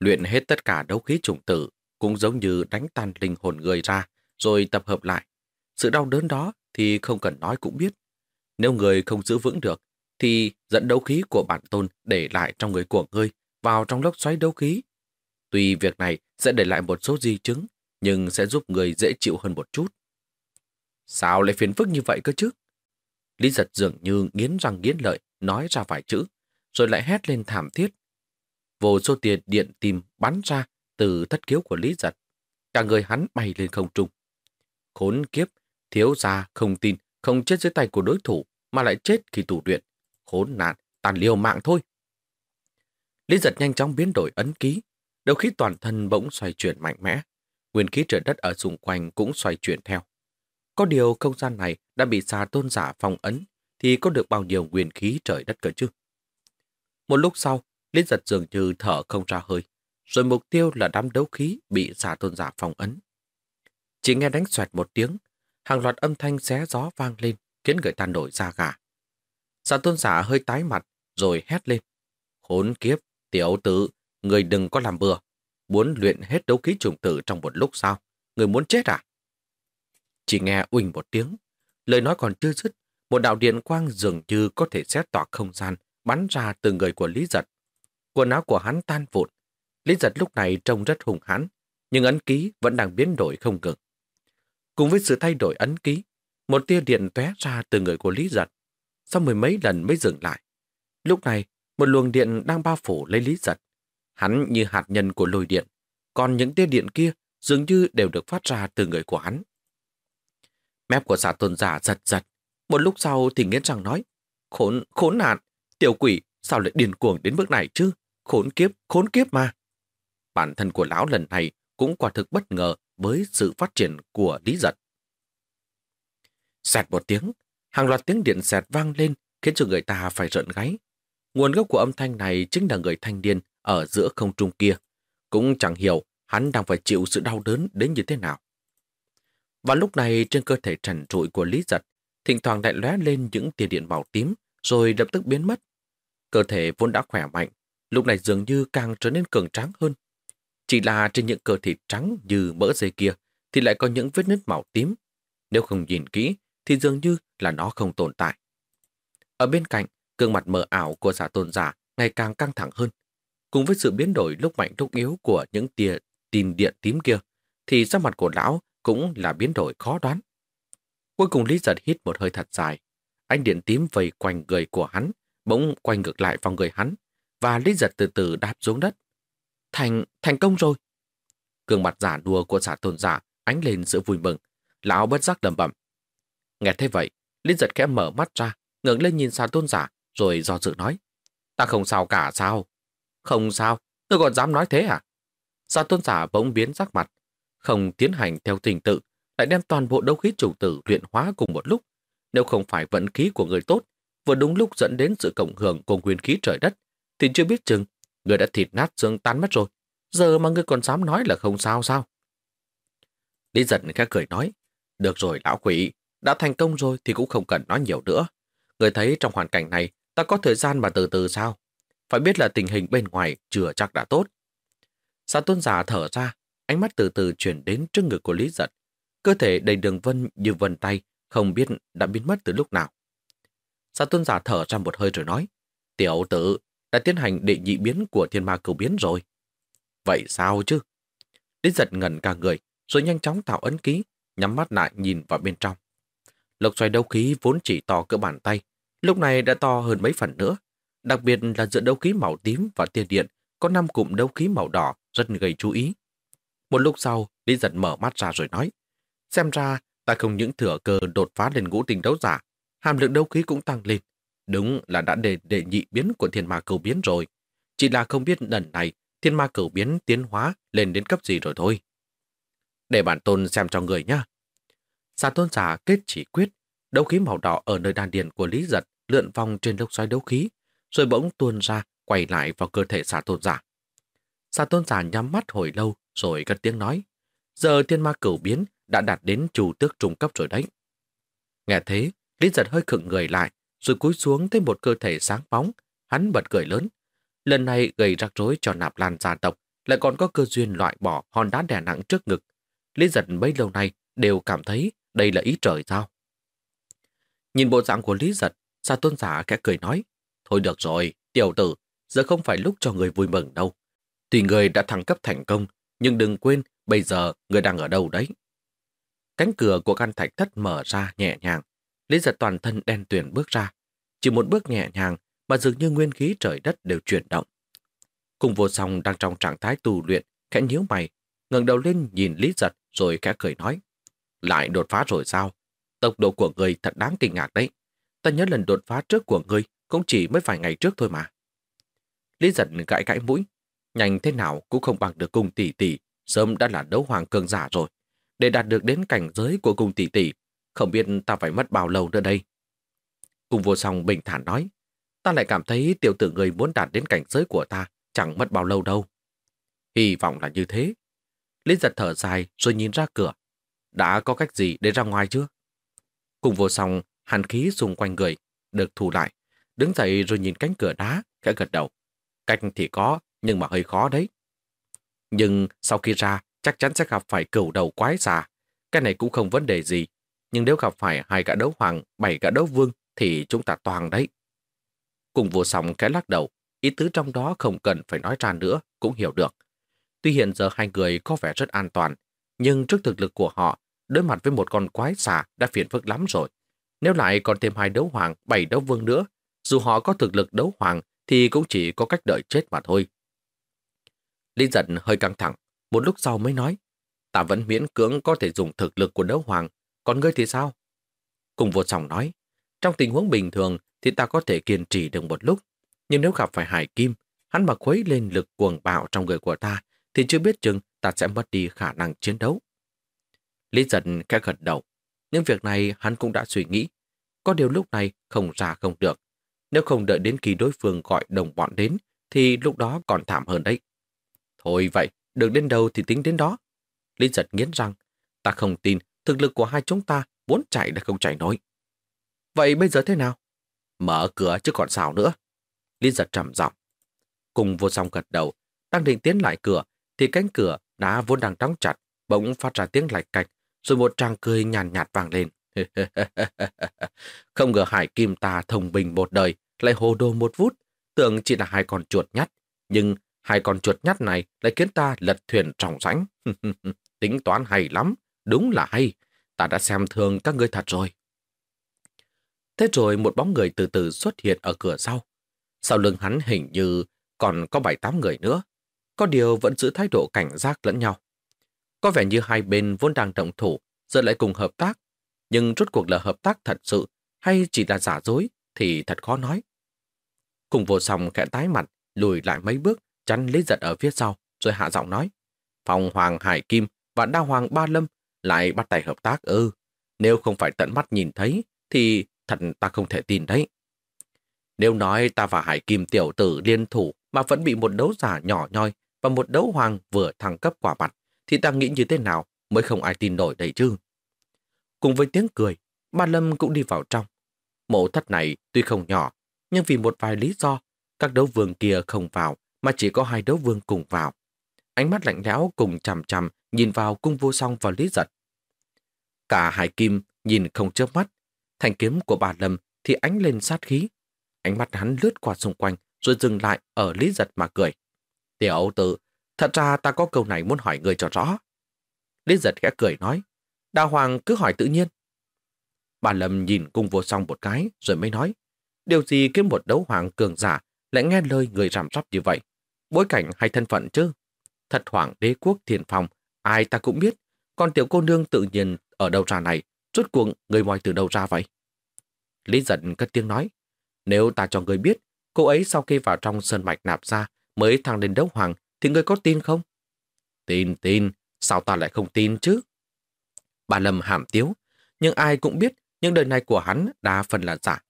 [SPEAKER 1] Luyện hết tất cả đấu khí trùng tử cũng giống như đánh tan linh hồn người ra rồi tập hợp lại. Sự đau đớn đó thì không cần nói cũng biết. Nếu người không giữ vững được thì dẫn đấu khí của bản tôn để lại trong người của ngươi vào trong lốc xoáy đấu khí. Tuy việc này sẽ để lại một số di chứng nhưng sẽ giúp người dễ chịu hơn một chút. Sao lại phiền phức như vậy cơ chứ? Lý giật dường như nghiến răng nghiến lợi nói ra vài chữ, rồi lại hét lên thảm thiết vô số tiền điện tìm bắn ra từ thất kiếu của Lý Giật. Cả người hắn bay lên không trung. Khốn kiếp, thiếu gia không tin, không chết dưới tay của đối thủ, mà lại chết khi tù luyện. Khốn nạn, tàn liều mạng thôi. Lý Giật nhanh chóng biến đổi ấn ký, đầu khí toàn thân bỗng xoay chuyển mạnh mẽ. Nguyên khí trời đất ở xung quanh cũng xoay chuyển theo. Có điều không gian này đã bị xà tôn giả phong ấn, thì có được bao nhiêu nguyên khí trời đất cơ chứ? Một lúc sau, Lý giật dường như thở không ra hơi, rồi mục tiêu là đám đấu khí bị giả tôn giả phong ấn. Chỉ nghe đánh xoẹt một tiếng, hàng loạt âm thanh xé gió vang lên, khiến người ta nổi da gà. Giả tôn giả hơi tái mặt, rồi hét lên. Khốn kiếp, tiểu tử, người đừng có làm bừa. Muốn luyện hết đấu khí trùng tử trong một lúc sao? Người muốn chết à? Chỉ nghe uỳnh một tiếng. Lời nói còn chưa dứt, một đạo điện quang dường như có thể xét tỏa không gian, bắn ra từ người của Lý Giật. Quần áo của hắn tan vụn. Lý giật lúc này trông rất hùng hãn, nhưng ấn ký vẫn đang biến đổi không ngừng. Cùng với sự thay đổi ấn ký, một tia điện tóe ra từ người của Lý giật. Sau mười mấy lần mới dừng lại. Lúc này, một luồng điện đang bao phủ lấy Lý giật. Hắn như hạt nhân của lôi điện, còn những tia điện kia dường như đều được phát ra từ người của hắn. Mép của giả tôn giả giật giật, một lúc sau thì nghiến răng nói, Khốn, khốn nạn, tiểu quỷ, sao lại điên cuồng đến mức này chứ? Khốn kiếp, khốn kiếp mà. Bản thân của lão lần này cũng quả thực bất ngờ với sự phát triển của Lý Giật. Xẹt một tiếng, hàng loạt tiếng điện xẹt vang lên khiến cho người ta phải rợn gáy. Nguồn gốc của âm thanh này chính là người thanh niên ở giữa không trung kia. Cũng chẳng hiểu hắn đang phải chịu sự đau đớn đến như thế nào. Và lúc này trên cơ thể trần trụi của Lý Giật, thỉnh thoảng lại lóe lên những tia điện màu tím, rồi lập tức biến mất. Cơ thể vốn đã khỏe mạnh, lúc này dường như càng trở nên cường tráng hơn. Chỉ là trên những cơ thịt trắng như mỡ dây kia, thì lại có những vết nứt màu tím. Nếu không nhìn kỹ, thì dường như là nó không tồn tại. Ở bên cạnh, gương mặt mờ ảo của giả tôn giả ngày càng căng thẳng hơn. Cùng với sự biến đổi lúc mạnh lúc yếu của những tia tin điện tím kia, thì sắc mặt của lão cũng là biến đổi khó đoán. Cuối cùng Lý giật hít một hơi thật dài. anh điện tím vây quanh người của hắn, bỗng quay ngược lại vào người hắn, và Lý giật từ từ đáp xuống đất. Thành, thành công rồi. Cường mặt giả đùa của giả tôn giả ánh lên sự vui mừng. Lão bất giác lầm bẩm. Nghe thế vậy, Linh giật khẽ mở mắt ra, ngẩng lên nhìn giả tôn giả, rồi do dự nói. Ta không sao cả sao? Không sao, tôi còn dám nói thế à? Giả tôn giả bỗng biến sắc mặt, không tiến hành theo trình tự, lại đem toàn bộ đấu khí chủ tử luyện hóa cùng một lúc. Nếu không phải vận khí của người tốt, vừa đúng lúc dẫn đến sự cộng hưởng của nguyên khí trời đất, thì chưa biết chừng người đã thịt nát xương tan mất rồi. Giờ mà ngươi còn dám nói là không sao sao? Lý giật khẽ cười nói, được rồi lão quỷ, đã thành công rồi thì cũng không cần nói nhiều nữa. Người thấy trong hoàn cảnh này, ta có thời gian mà từ từ sao? Phải biết là tình hình bên ngoài chưa chắc đã tốt. Sa tôn giả thở ra, ánh mắt từ từ chuyển đến trước ngực của Lý giật. Cơ thể đầy đường vân như vân tay, không biết đã biến mất từ lúc nào. Sa tôn giả thở ra một hơi rồi nói, tiểu tử, đã tiến hành đệ nhị biến của thiên ma cầu biến rồi. Vậy sao chứ? Lý giật ngẩn cả người, rồi nhanh chóng tạo ấn ký, nhắm mắt lại nhìn vào bên trong. Lộc xoay đấu khí vốn chỉ to cỡ bàn tay, lúc này đã to hơn mấy phần nữa. Đặc biệt là giữa đấu khí màu tím và tiền điện có năm cụm đấu khí màu đỏ rất gây chú ý. Một lúc sau, Lý giật mở mắt ra rồi nói, xem ra ta không những thừa cơ đột phá lên ngũ tình đấu giả, hàm lượng đấu khí cũng tăng lên. Đúng là đã để đệ nhị biến của thiên ma cầu biến rồi. Chỉ là không biết lần này thiên ma cầu biến tiến hóa lên đến cấp gì rồi thôi. Để bản tôn xem cho người nhá. Xà tôn giả kết chỉ quyết, đấu khí màu đỏ ở nơi đan điền của Lý Giật lượn vòng trên lốc xoáy đấu khí, rồi bỗng tuôn ra quay lại vào cơ thể xà tôn giả. Xà tôn giả nhắm mắt hồi lâu rồi cất tiếng nói. Giờ thiên ma cửu biến đã đạt đến chủ tước trung cấp rồi đấy. Nghe thế, Lý giật hơi khựng người lại, rồi cúi xuống thấy một cơ thể sáng bóng, hắn bật cười lớn. Lần này gây rắc rối cho nạp lan gia tộc, lại còn có cơ duyên loại bỏ hòn đá đè nặng trước ngực. Lý giật mấy lâu nay đều cảm thấy đây là ý trời sao. Nhìn bộ dạng của Lý giật, Sa tôn giả kẽ cười nói, Thôi được rồi, tiểu tử, giờ không phải lúc cho người vui mừng đâu. Tùy người đã thăng cấp thành công, nhưng đừng quên bây giờ người đang ở đâu đấy. Cánh cửa của căn thạch thất mở ra nhẹ nhàng. Lý giật toàn thân đen tuyền bước ra. Chỉ một bước nhẹ nhàng mà dường như nguyên khí trời đất đều chuyển động. Cùng vô song đang trong trạng thái tù luyện, khẽ nhíu mày, ngẩng đầu lên nhìn Lý giật rồi khẽ cười nói. Lại đột phá rồi sao? Tốc độ của người thật đáng kinh ngạc đấy. Ta nhớ lần đột phá trước của ngươi cũng chỉ mới vài ngày trước thôi mà. Lý giật gãi gãi mũi, nhanh thế nào cũng không bằng được cung tỷ tỷ, sớm đã là đấu hoàng cường giả rồi. Để đạt được đến cảnh giới của cung tỷ tỷ, không biết ta phải mất bao lâu nữa đây. Cung vô song bình thản nói, ta lại cảm thấy tiểu tử người muốn đạt đến cảnh giới của ta chẳng mất bao lâu đâu. Hy vọng là như thế. Lý giật thở dài rồi nhìn ra cửa. Đã có cách gì để ra ngoài chưa? Cùng vô song, hàn khí xung quanh người, được thu lại. Đứng dậy rồi nhìn cánh cửa đá, khẽ gật đầu. Cách thì có, nhưng mà hơi khó đấy. Nhưng sau khi ra, chắc chắn sẽ gặp phải cửu đầu quái xà. Cái này cũng không vấn đề gì. Nhưng nếu gặp phải hai gã đấu hoàng, bảy gã đấu vương, thì chúng ta toàn đấy. Cùng vô song cái lắc đầu, ý tứ trong đó không cần phải nói ra nữa, cũng hiểu được. Tuy hiện giờ hai người có vẻ rất an toàn, nhưng trước thực lực của họ, đối mặt với một con quái xà đã phiền phức lắm rồi. Nếu lại còn thêm hai đấu hoàng, bảy đấu vương nữa, dù họ có thực lực đấu hoàng thì cũng chỉ có cách đợi chết mà thôi. Lý giận hơi căng thẳng, một lúc sau mới nói, ta vẫn miễn cưỡng có thể dùng thực lực của đấu hoàng, còn ngươi thì sao? Cùng vô sòng nói, Trong tình huống bình thường thì ta có thể kiên trì được một lúc. Nhưng nếu gặp phải Hải Kim, hắn mà khuấy lên lực cuồng bạo trong người của ta, thì chưa biết chừng ta sẽ mất đi khả năng chiến đấu. Lý giận khẽ gật đầu. những việc này hắn cũng đã suy nghĩ. Có điều lúc này không ra không được. Nếu không đợi đến khi đối phương gọi đồng bọn đến, thì lúc đó còn thảm hơn đấy. Thôi vậy, được đến đâu thì tính đến đó. Lý giật nghiến răng. Ta không tin thực lực của hai chúng ta muốn chạy đã không chạy nổi. Vậy bây giờ thế nào? Mở cửa chứ còn sao nữa. Lý giật trầm giọng. Cùng vô song gật đầu, đang định tiến lại cửa, thì cánh cửa đã vốn đang đóng chặt, bỗng phát ra tiếng lạch cạch, rồi một tràng cười nhàn nhạt, nhạt vang lên. không ngờ hải kim ta thông bình một đời, lại hồ đồ một vút, tưởng chỉ là hai con chuột nhắt, nhưng hai con chuột nhắt này lại khiến ta lật thuyền trọng rãnh. Tính toán hay lắm, đúng là hay, ta đã xem thường các ngươi thật rồi. Thế rồi một bóng người từ từ xuất hiện ở cửa sau. Sau lưng hắn hình như còn có bảy tám người nữa. Có điều vẫn giữ thái độ cảnh giác lẫn nhau. Có vẻ như hai bên vốn đang động thủ, giờ lại cùng hợp tác. Nhưng rốt cuộc là hợp tác thật sự hay chỉ là giả dối thì thật khó nói. Cùng vô song khẽ tái mặt, lùi lại mấy bước, chắn lấy giật ở phía sau, rồi hạ giọng nói. Phòng Hoàng Hải Kim và Đa Hoàng Ba Lâm lại bắt tay hợp tác ư. Nếu không phải tận mắt nhìn thấy, thì thật ta không thể tin đấy. Nếu nói ta và Hải Kim tiểu tử liên thủ mà vẫn bị một đấu giả nhỏ nhoi và một đấu hoàng vừa thăng cấp quả mặt, thì ta nghĩ như thế nào mới không ai tin nổi đấy chứ. Cùng với tiếng cười, Ba Lâm cũng đi vào trong. Mộ thất này tuy không nhỏ, nhưng vì một vài lý do, các đấu vương kia không vào, mà chỉ có hai đấu vương cùng vào. Ánh mắt lạnh lẽo cùng chằm chằm nhìn vào cung vô song và lý giật. Cả hải kim nhìn không chớp mắt, thanh kiếm của bà Lâm thì ánh lên sát khí. Ánh mắt hắn lướt qua xung quanh rồi dừng lại ở lý giật mà cười. Tiểu tử, thật ra ta có câu này muốn hỏi người cho rõ. Lý giật khẽ cười nói, Đào Hoàng cứ hỏi tự nhiên. Bà Lâm nhìn cung vô song một cái rồi mới nói, điều gì kiếm một đấu hoàng cường giả lại nghe lời người rằm rắp như vậy? Bối cảnh hay thân phận chứ? Thật hoàng đế quốc thiền phòng, ai ta cũng biết, còn tiểu cô nương tự nhiên ở đâu ra này, rốt cuộc người moi từ đâu ra vậy? Lý giận cất tiếng nói, nếu ta cho người biết, cô ấy sau khi vào trong sơn mạch nạp ra mới thăng lên đấu hoàng, thì người có tin không? Tin, tin, sao ta lại không tin chứ? Bà Lâm hàm tiếu, nhưng ai cũng biết những đời này của hắn đa phần là giả.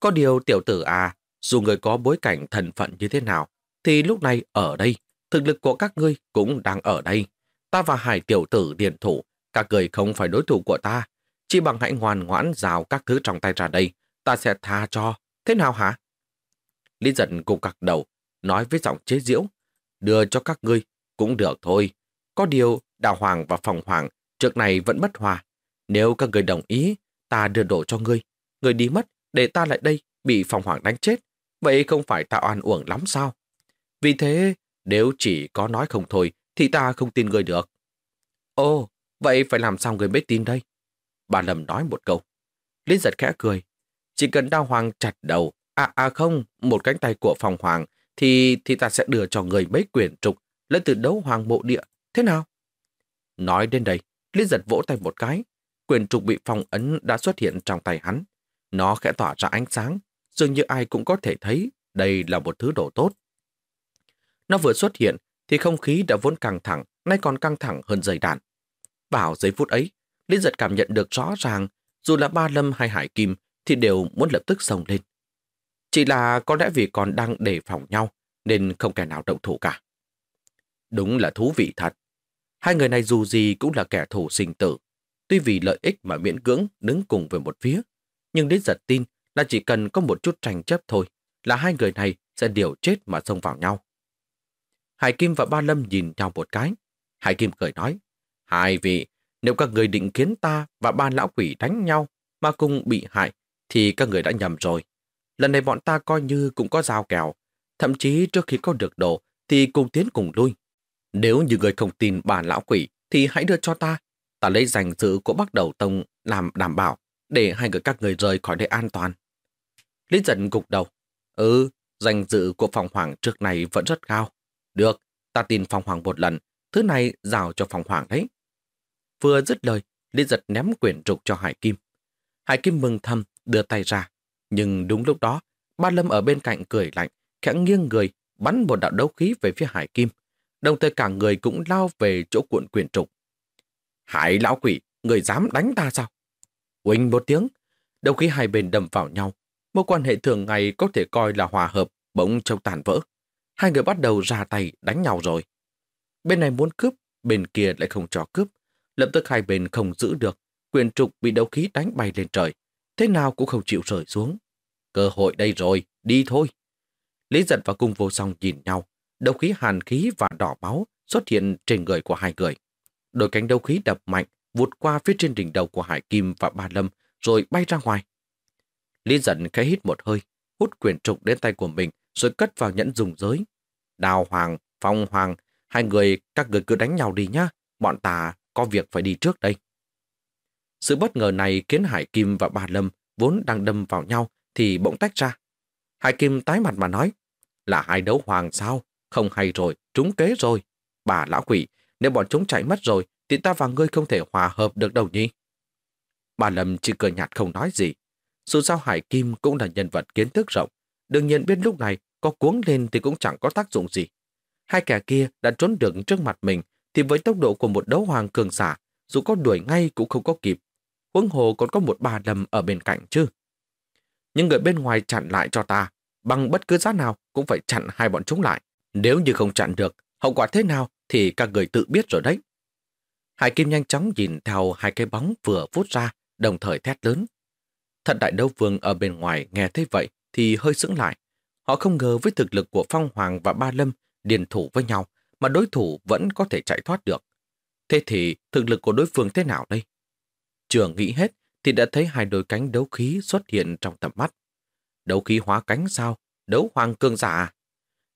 [SPEAKER 1] Có điều tiểu tử à, dù người có bối cảnh thần phận như thế nào, thì lúc này ở đây, thực lực của các ngươi cũng đang ở đây. Ta và hải tiểu tử điện thủ, các người không phải đối thủ của ta. Chỉ bằng hãy ngoan ngoãn rào các thứ trong tay ra đây, ta sẽ tha cho. Thế nào hả? Lý giận cùng cặc đầu, nói với giọng chế diễu. Đưa cho các ngươi, cũng được thôi. Có điều, Đào Hoàng và Phòng Hoàng trước này vẫn bất hòa. Nếu các người đồng ý, ta đưa đổ cho ngươi. Ngươi đi mất, để ta lại đây, bị Phòng Hoàng đánh chết. Vậy không phải ta oan uổng lắm sao? Vì thế, nếu chỉ có nói không thôi, thì ta không tin người được. Ồ, vậy phải làm sao người mới tin đây? Bà Lâm nói một câu. Lý giật khẽ cười. Chỉ cần đao hoàng chặt đầu, à à không, một cánh tay của phòng hoàng, thì thì ta sẽ đưa cho người mấy quyền trục lấy từ đấu hoàng bộ địa. Thế nào? Nói đến đây, Lý giật vỗ tay một cái. Quyền trục bị phong ấn đã xuất hiện trong tay hắn. Nó khẽ tỏa ra ánh sáng, dường như ai cũng có thể thấy đây là một thứ đồ tốt. Nó vừa xuất hiện thì không khí đã vốn căng thẳng, nay còn căng thẳng hơn dây đạn. Vào giây phút ấy, Lý giật cảm nhận được rõ ràng dù là ba lâm hay hải kim thì đều muốn lập tức sông lên. Chỉ là có lẽ vì còn đang đề phòng nhau nên không kẻ nào động thủ cả. Đúng là thú vị thật. Hai người này dù gì cũng là kẻ thù sinh tử. Tuy vì lợi ích mà miễn cưỡng đứng cùng về một phía, nhưng đến giật tin là chỉ cần có một chút tranh chấp thôi là hai người này sẽ điều chết mà xông vào nhau. Hải Kim và Ba Lâm nhìn nhau một cái. Hải Kim cười nói, hai vị, nếu các người định kiến ta và ba lão quỷ đánh nhau mà cùng bị hại, thì các người đã nhầm rồi. Lần này bọn ta coi như cũng có giao kèo. Thậm chí trước khi có được đồ, thì cùng tiến cùng lui. Nếu như người không tin bà lão quỷ, thì hãy đưa cho ta. Ta lấy danh dự của bác đầu tông làm đảm bảo, để hai người các người rời khỏi đây an toàn. Lý giận gục đầu. Ừ, danh dự của phòng hoàng trước này vẫn rất cao. Được, ta tin phòng hoàng một lần, thứ này giao cho phòng hoàng đấy. Vừa dứt lời, Lý giật ném quyển trục cho Hải Kim. Hải Kim mừng thầm, đưa tay ra. Nhưng đúng lúc đó, ba lâm ở bên cạnh cười lạnh, khẽ nghiêng người, bắn một đạo đấu khí về phía hải kim. Đồng thời cả người cũng lao về chỗ cuộn quyển trục. Hải lão quỷ, người dám đánh ta sao? Quỳnh một tiếng, đấu khí hai bên đâm vào nhau. Một quan hệ thường ngày có thể coi là hòa hợp, bỗng trông tàn vỡ. Hai người bắt đầu ra tay đánh nhau rồi. Bên này muốn cướp, bên kia lại không cho cướp. Lập tức hai bên không giữ được, quyền trục bị đấu khí đánh bay lên trời. Thế nào cũng không chịu rời xuống. Cơ hội đây rồi, đi thôi. Lý giật và cung vô song nhìn nhau. Đấu khí hàn khí và đỏ máu xuất hiện trên người của hai người. Đôi cánh đấu khí đập mạnh, vụt qua phía trên đỉnh đầu của Hải Kim và Ba Lâm, rồi bay ra ngoài. Lý giận khẽ hít một hơi, hút quyền trục đến tay của mình, rồi cất vào nhẫn dùng giới. Đào Hoàng, Phong Hoàng, hai người, các người cứ đánh nhau đi nhá, bọn ta có việc phải đi trước đây. Sự bất ngờ này khiến Hải Kim và Bà Lâm vốn đang đâm vào nhau thì bỗng tách ra. Hải Kim tái mặt mà nói, là hai đấu hoàng sao? Không hay rồi, trúng kế rồi. Bà lão quỷ, nếu bọn chúng chạy mất rồi thì ta và ngươi không thể hòa hợp được đâu nhỉ? Bà Lâm chỉ cười nhạt không nói gì. Dù sao Hải Kim cũng là nhân vật kiến thức rộng. Đương nhiên biết lúc này có cuống lên thì cũng chẳng có tác dụng gì. Hai kẻ kia đã trốn được trước mặt mình thì với tốc độ của một đấu hoàng cường giả, dù có đuổi ngay cũng không có kịp. Huống hồ còn có một bà Lâm ở bên cạnh chứ. Nhưng người bên ngoài chặn lại cho ta, bằng bất cứ giá nào cũng phải chặn hai bọn chúng lại. Nếu như không chặn được, hậu quả thế nào thì các người tự biết rồi đấy. Hải Kim nhanh chóng nhìn theo hai cái bóng vừa vút ra, đồng thời thét lớn. Thật đại đấu vương ở bên ngoài nghe thấy vậy thì hơi sững lại. Họ không ngờ với thực lực của Phong Hoàng và Ba Lâm điền thủ với nhau mà đối thủ vẫn có thể chạy thoát được. Thế thì thực lực của đối phương thế nào đây? Trường nghĩ hết thì đã thấy hai đôi cánh đấu khí xuất hiện trong tầm mắt. Đấu khí hóa cánh sao? Đấu hoàng cương giả à?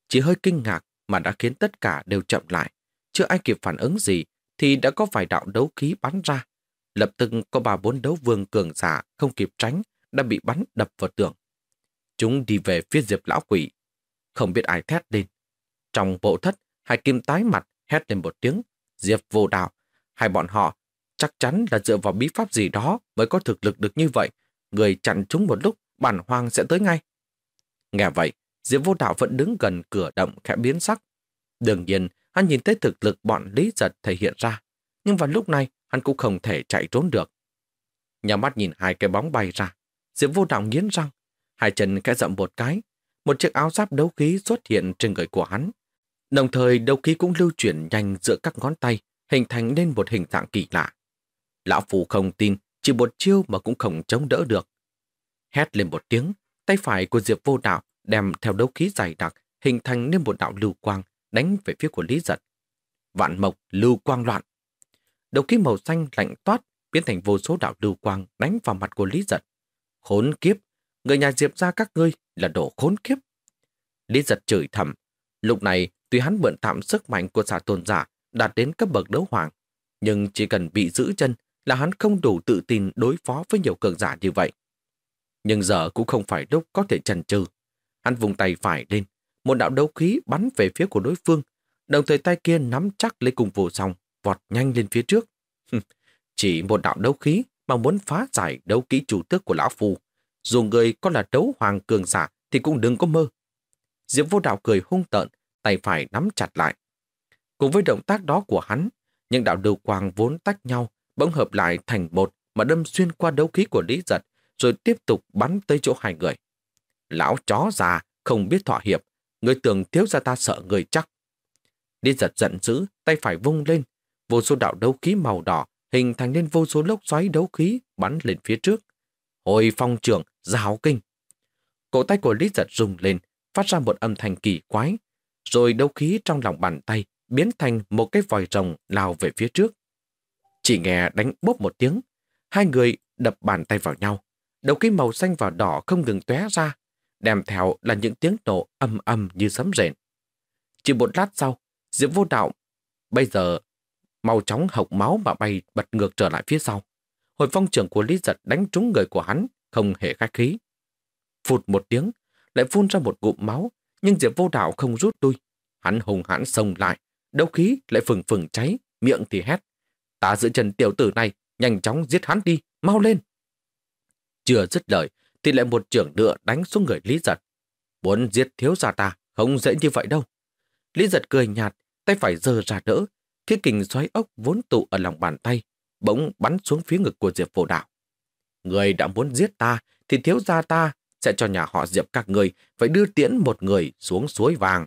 [SPEAKER 1] Chỉ hơi kinh ngạc mà đã khiến tất cả đều chậm lại. Chưa ai kịp phản ứng gì thì đã có vài đạo đấu khí bắn ra. Lập tức có ba bốn đấu vương cường giả không kịp tránh đã bị bắn đập vào tường. Chúng đi về phía Diệp lão quỷ. Không biết ai thét lên. Trong bộ thất, Hải kim tái mặt hét lên một tiếng. Diệp vô đạo. Hai bọn họ chắc chắn là dựa vào bí pháp gì đó mới có thực lực được như vậy. Người chặn chúng một lúc, bản hoang sẽ tới ngay. Nghe vậy, Diệp vô đạo vẫn đứng gần cửa động khẽ biến sắc. Đương nhiên, hắn nhìn thấy thực lực bọn Lý Giật thể hiện ra. Nhưng vào lúc này, hắn cũng không thể chạy trốn được. Nhà mắt nhìn hai cái bóng bay ra. Diệp vô đạo nghiến răng. Hai chân khẽ rậm một cái. Một chiếc áo giáp đấu khí xuất hiện trên người của hắn. Đồng thời đấu khí cũng lưu chuyển nhanh giữa các ngón tay, hình thành nên một hình dạng kỳ lạ. Lão Phù không tin, chỉ một chiêu mà cũng không chống đỡ được. Hét lên một tiếng, tay phải của Diệp vô đạo đem theo đấu khí dày đặc, hình thành nên một đạo lưu quang, đánh về phía của Lý Giật. Vạn mộc lưu quang loạn. Đầu khí màu xanh lạnh toát biến thành vô số đạo lưu quang đánh vào mặt của Lý Giật. Khốn kiếp, người nhà Diệp ra các ngươi là đồ khốn kiếp. Lý Giật chửi thầm. Lúc này, tuy hắn mượn tạm sức mạnh của giả tôn giả đạt đến cấp bậc đấu hoàng, nhưng chỉ cần bị giữ chân là hắn không đủ tự tin đối phó với nhiều cường giả như vậy. Nhưng giờ cũng không phải lúc có thể chần chừ. Hắn vùng tay phải lên, một đạo đấu khí bắn về phía của đối phương, đồng thời tay kia nắm chắc lấy cùng vô song, vọt nhanh lên phía trước. Chỉ một đạo đấu khí mà muốn phá giải đấu kỹ chủ tước của lão phù. Dù người có là đấu hoàng cường giả thì cũng đừng có mơ. Diệp vô đạo cười hung tợn, tay phải nắm chặt lại. Cùng với động tác đó của hắn, những đạo lưu quang vốn tách nhau bỗng hợp lại thành một mà đâm xuyên qua đấu khí của Lý Giật rồi tiếp tục bắn tới chỗ hai người. Lão chó già không biết thỏa hiệp, người tưởng thiếu ra ta sợ người chắc. Lý giật giận dữ, tay phải vung lên, vô số đạo đấu khí màu đỏ hình thành nên vô số lốc xoáy đấu khí bắn lên phía trước. Hồi phong trưởng, giáo kinh. Cổ tay của Lý giật rung lên, phát ra một âm thanh kỳ quái, rồi đấu khí trong lòng bàn tay biến thành một cái vòi rồng lao về phía trước. Chỉ nghe đánh bốp một tiếng, hai người đập bàn tay vào nhau. Đầu khí màu xanh và đỏ không ngừng tóe ra, đem theo là những tiếng nổ âm âm như sấm rền. Chỉ một lát sau, Diệp vô đạo bây giờ mau chóng hộc máu mà bay bật ngược trở lại phía sau. Hồi phong trưởng của Lý Giật đánh trúng người của hắn, không hề khách khí. Phụt một tiếng, lại phun ra một ngụm máu, nhưng Diệp vô đạo không rút lui. Hắn hùng hãn xông lại, đấu khí lại phừng phừng cháy, miệng thì hét. Ta giữ chân tiểu tử này, nhanh chóng giết hắn đi, mau lên. Chưa dứt lời, thì lại một trưởng nữa đánh xuống người Lý Giật. Muốn giết thiếu gia ta, không dễ như vậy đâu. Lý Giật cười nhạt, tay phải giơ ra đỡ, thiết kình xoáy ốc vốn tụ ở lòng bàn tay, bỗng bắn xuống phía ngực của Diệp Vô Đạo. Người đã muốn giết ta, thì thiếu gia ta sẽ cho nhà họ Diệp các người phải đưa tiễn một người xuống suối vàng.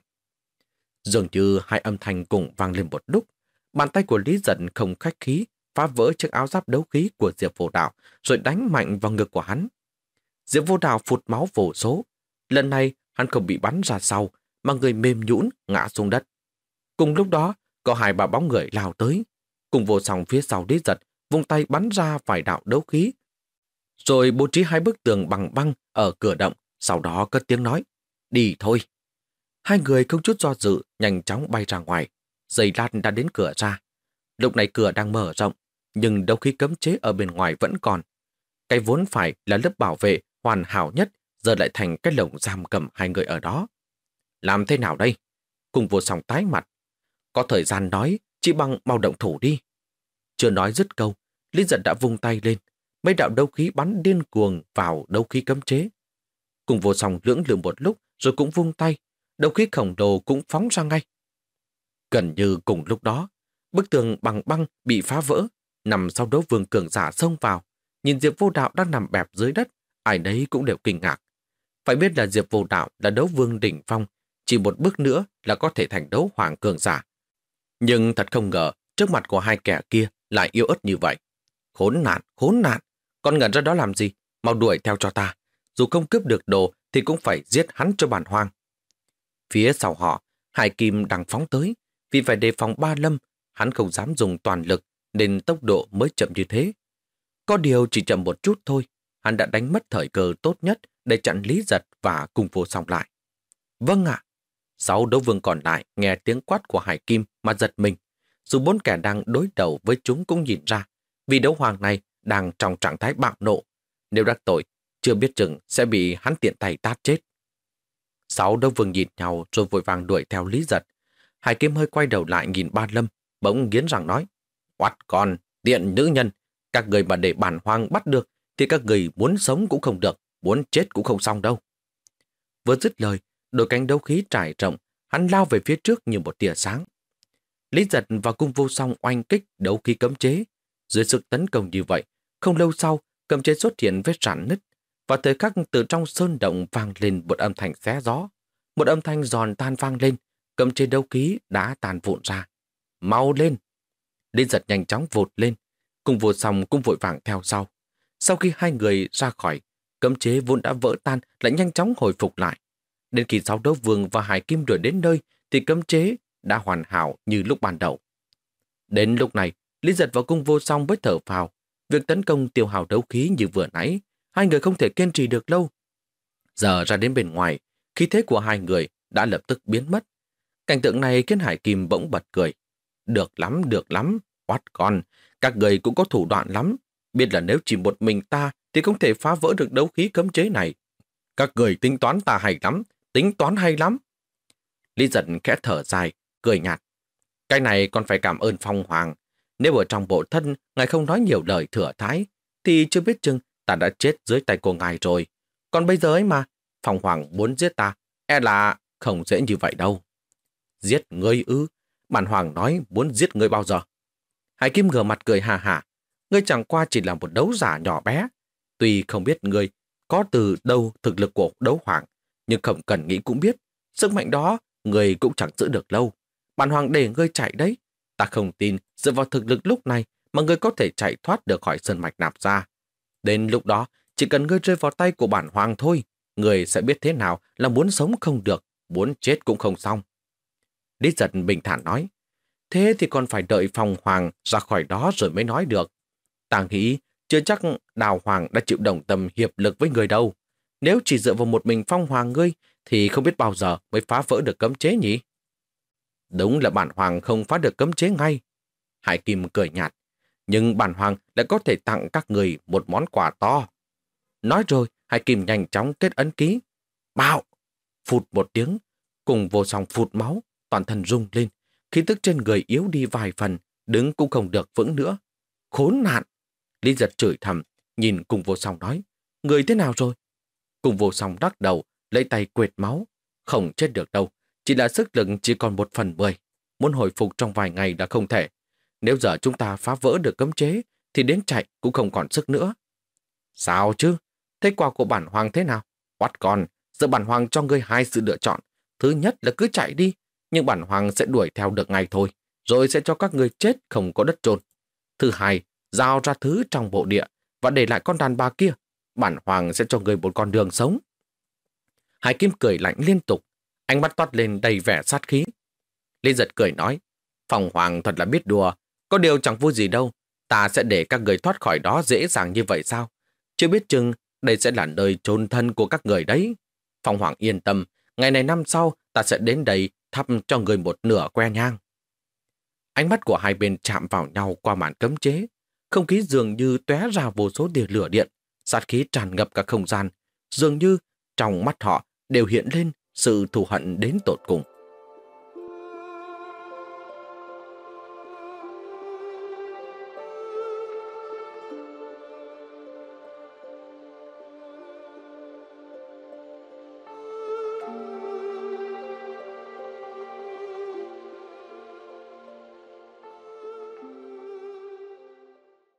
[SPEAKER 1] Dường như hai âm thanh cùng vang lên một lúc, bàn tay của Lý Dân không khách khí, phá vỡ chiếc áo giáp đấu khí của Diệp Vô Đạo, rồi đánh mạnh vào ngực của hắn. Diệp Vô Đạo phụt máu vô số. Lần này, hắn không bị bắn ra sau, mà người mềm nhũn ngã xuống đất. Cùng lúc đó, có hai ba bóng người lao tới. Cùng vô song phía sau Lý Giật, vung tay bắn ra vài đạo đấu khí. Rồi bố trí hai bức tường bằng băng ở cửa động, sau đó cất tiếng nói, đi thôi. Hai người không chút do dự, nhanh chóng bay ra ngoài. Dây lát đã đến cửa ra. Lúc này cửa đang mở rộng, nhưng đâu khí cấm chế ở bên ngoài vẫn còn. Cái vốn phải là lớp bảo vệ hoàn hảo nhất, giờ lại thành cái lồng giam cầm hai người ở đó. Làm thế nào đây? Cùng vô sòng tái mặt. Có thời gian nói, chỉ bằng mau động thủ đi. Chưa nói dứt câu, Lý giận đã vung tay lên. Mấy đạo đấu khí bắn điên cuồng vào đấu khí cấm chế. Cùng vô song lưỡng lự một lúc rồi cũng vung tay. Đấu khí khổng lồ cũng phóng ra ngay. Gần như cùng lúc đó, bức tường bằng băng bị phá vỡ, nằm sau đấu vương cường giả xông vào. Nhìn Diệp vô đạo đang nằm bẹp dưới đất, ai đấy cũng đều kinh ngạc. Phải biết là Diệp vô đạo là đấu vương đỉnh phong, chỉ một bước nữa là có thể thành đấu hoàng cường giả. Nhưng thật không ngờ, trước mặt của hai kẻ kia lại yếu ớt như vậy. Khốn nạn, khốn nạn, con ngẩn ra đó làm gì? Mau đuổi theo cho ta. Dù không cướp được đồ thì cũng phải giết hắn cho bản hoang. Phía sau họ, Hải Kim đang phóng tới. Vì phải đề phòng ba lâm, hắn không dám dùng toàn lực nên tốc độ mới chậm như thế. Có điều chỉ chậm một chút thôi, hắn đã đánh mất thời cơ tốt nhất để chặn Lý Giật và cùng vô song lại. Vâng ạ. Sáu đấu vương còn lại nghe tiếng quát của Hải Kim mà giật mình. Dù bốn kẻ đang đối đầu với chúng cũng nhìn ra, vì đấu hoàng này đang trong trạng thái bạo nộ. Nếu đắc tội, chưa biết chừng sẽ bị hắn tiện tay tát chết. Sáu đấu vương nhìn nhau rồi vội vàng đuổi theo Lý Giật. Hải Kim hơi quay đầu lại nhìn Ba Lâm, bỗng nghiến rằng nói, Quát con, tiện nữ nhân, các người mà để bản hoang bắt được, thì các người muốn sống cũng không được, muốn chết cũng không xong đâu. Vừa dứt lời, đôi cánh đấu khí trải rộng, hắn lao về phía trước như một tia sáng. Lý giật và cung vô song oanh kích đấu khí cấm chế. Dưới sự tấn công như vậy, không lâu sau, cấm chế xuất hiện vết rạn nứt, và thời khắc từ trong sơn động vang lên một âm thanh xé gió. Một âm thanh giòn tan vang lên, cấm chế đấu ký đã tàn vụn ra. Mau lên! Linh giật nhanh chóng vụt lên, cùng vụt xong cũng vội vàng theo sau. Sau khi hai người ra khỏi, cấm chế vốn đã vỡ tan lại nhanh chóng hồi phục lại. Đến khi sáu đấu vương và hải kim đuổi đến nơi thì cấm chế đã hoàn hảo như lúc ban đầu. Đến lúc này, Lý Giật và cung vô song với thở vào Việc tấn công tiêu hào đấu khí như vừa nãy, hai người không thể kiên trì được lâu. Giờ ra đến bên ngoài, khí thế của hai người đã lập tức biến mất. Cảnh tượng này khiến Hải Kim bỗng bật cười. Được lắm, được lắm, oát con, các người cũng có thủ đoạn lắm. Biết là nếu chỉ một mình ta thì không thể phá vỡ được đấu khí cấm chế này. Các người tính toán ta hay lắm, tính toán hay lắm. Lý giật khẽ thở dài, cười nhạt. Cái này còn phải cảm ơn Phong Hoàng. Nếu ở trong bộ thân, ngài không nói nhiều lời thừa thái, thì chưa biết chừng ta đã chết dưới tay của ngài rồi. Còn bây giờ ấy mà, Phong Hoàng muốn giết ta, e là không dễ như vậy đâu. Giết ngươi ư? Bản Hoàng nói muốn giết ngươi bao giờ? Hải Kim ngửa mặt cười hà hà. Ngươi chẳng qua chỉ là một đấu giả nhỏ bé. Tuy không biết ngươi có từ đâu thực lực của đấu hoàng, nhưng không cần nghĩ cũng biết, sức mạnh đó ngươi cũng chẳng giữ được lâu. Bản hoàng để ngươi chạy đấy. Ta không tin dựa vào thực lực lúc này mà ngươi có thể chạy thoát được khỏi sơn mạch nạp ra. Đến lúc đó, chỉ cần ngươi rơi vào tay của bản hoàng thôi, người sẽ biết thế nào là muốn sống không được, muốn chết cũng không xong. Lý giật bình thản nói, thế thì còn phải đợi phòng hoàng ra khỏi đó rồi mới nói được. Ta nghĩ chưa chắc Đào Hoàng đã chịu đồng tâm hiệp lực với người đâu. Nếu chỉ dựa vào một mình phong hoàng ngươi, thì không biết bao giờ mới phá vỡ được cấm chế nhỉ? Đúng là bản hoàng không phá được cấm chế ngay. Hải Kim cười nhạt. Nhưng bản hoàng lại có thể tặng các người một món quà to. Nói rồi, Hải Kim nhanh chóng kết ấn ký. Bạo! Phụt một tiếng, cùng vô song phụt máu, toàn thân rung lên. Khí tức trên người yếu đi vài phần, đứng cũng không được vững nữa. Khốn nạn! Lý giật chửi thầm, nhìn cùng vô song nói, người thế nào rồi? Cùng vô song đắc đầu, lấy tay quệt máu. Không chết được đâu, chỉ là sức lực chỉ còn một phần mười. Muốn hồi phục trong vài ngày đã không thể. Nếu giờ chúng ta phá vỡ được cấm chế, thì đến chạy cũng không còn sức nữa. Sao chứ? Thế quả của bản hoàng thế nào? Quát con, giờ bản hoàng cho ngươi hai sự lựa chọn. Thứ nhất là cứ chạy đi, nhưng bản hoàng sẽ đuổi theo được ngay thôi, rồi sẽ cho các ngươi chết không có đất trôn. Thứ hai, giao ra thứ trong bộ địa và để lại con đàn bà kia. Bản hoàng sẽ cho người một con đường sống. Hải Kim cười lạnh liên tục, ánh mắt toát lên đầy vẻ sát khí. Lý giật cười nói, Phòng hoàng thật là biết đùa, có điều chẳng vui gì đâu, ta sẽ để các người thoát khỏi đó dễ dàng như vậy sao? Chưa biết chừng đây sẽ là nơi chôn thân của các người đấy. phòng Hoàng yên tâm, ngày này năm sau ta sẽ đến đây thăm cho người một nửa que nhang. Ánh mắt của hai bên chạm vào nhau qua màn cấm chế. Không khí dường như tóe ra vô số tia lửa điện, sát khí tràn ngập cả không gian. Dường như trong mắt họ đều hiện lên sự thù hận đến tột cùng.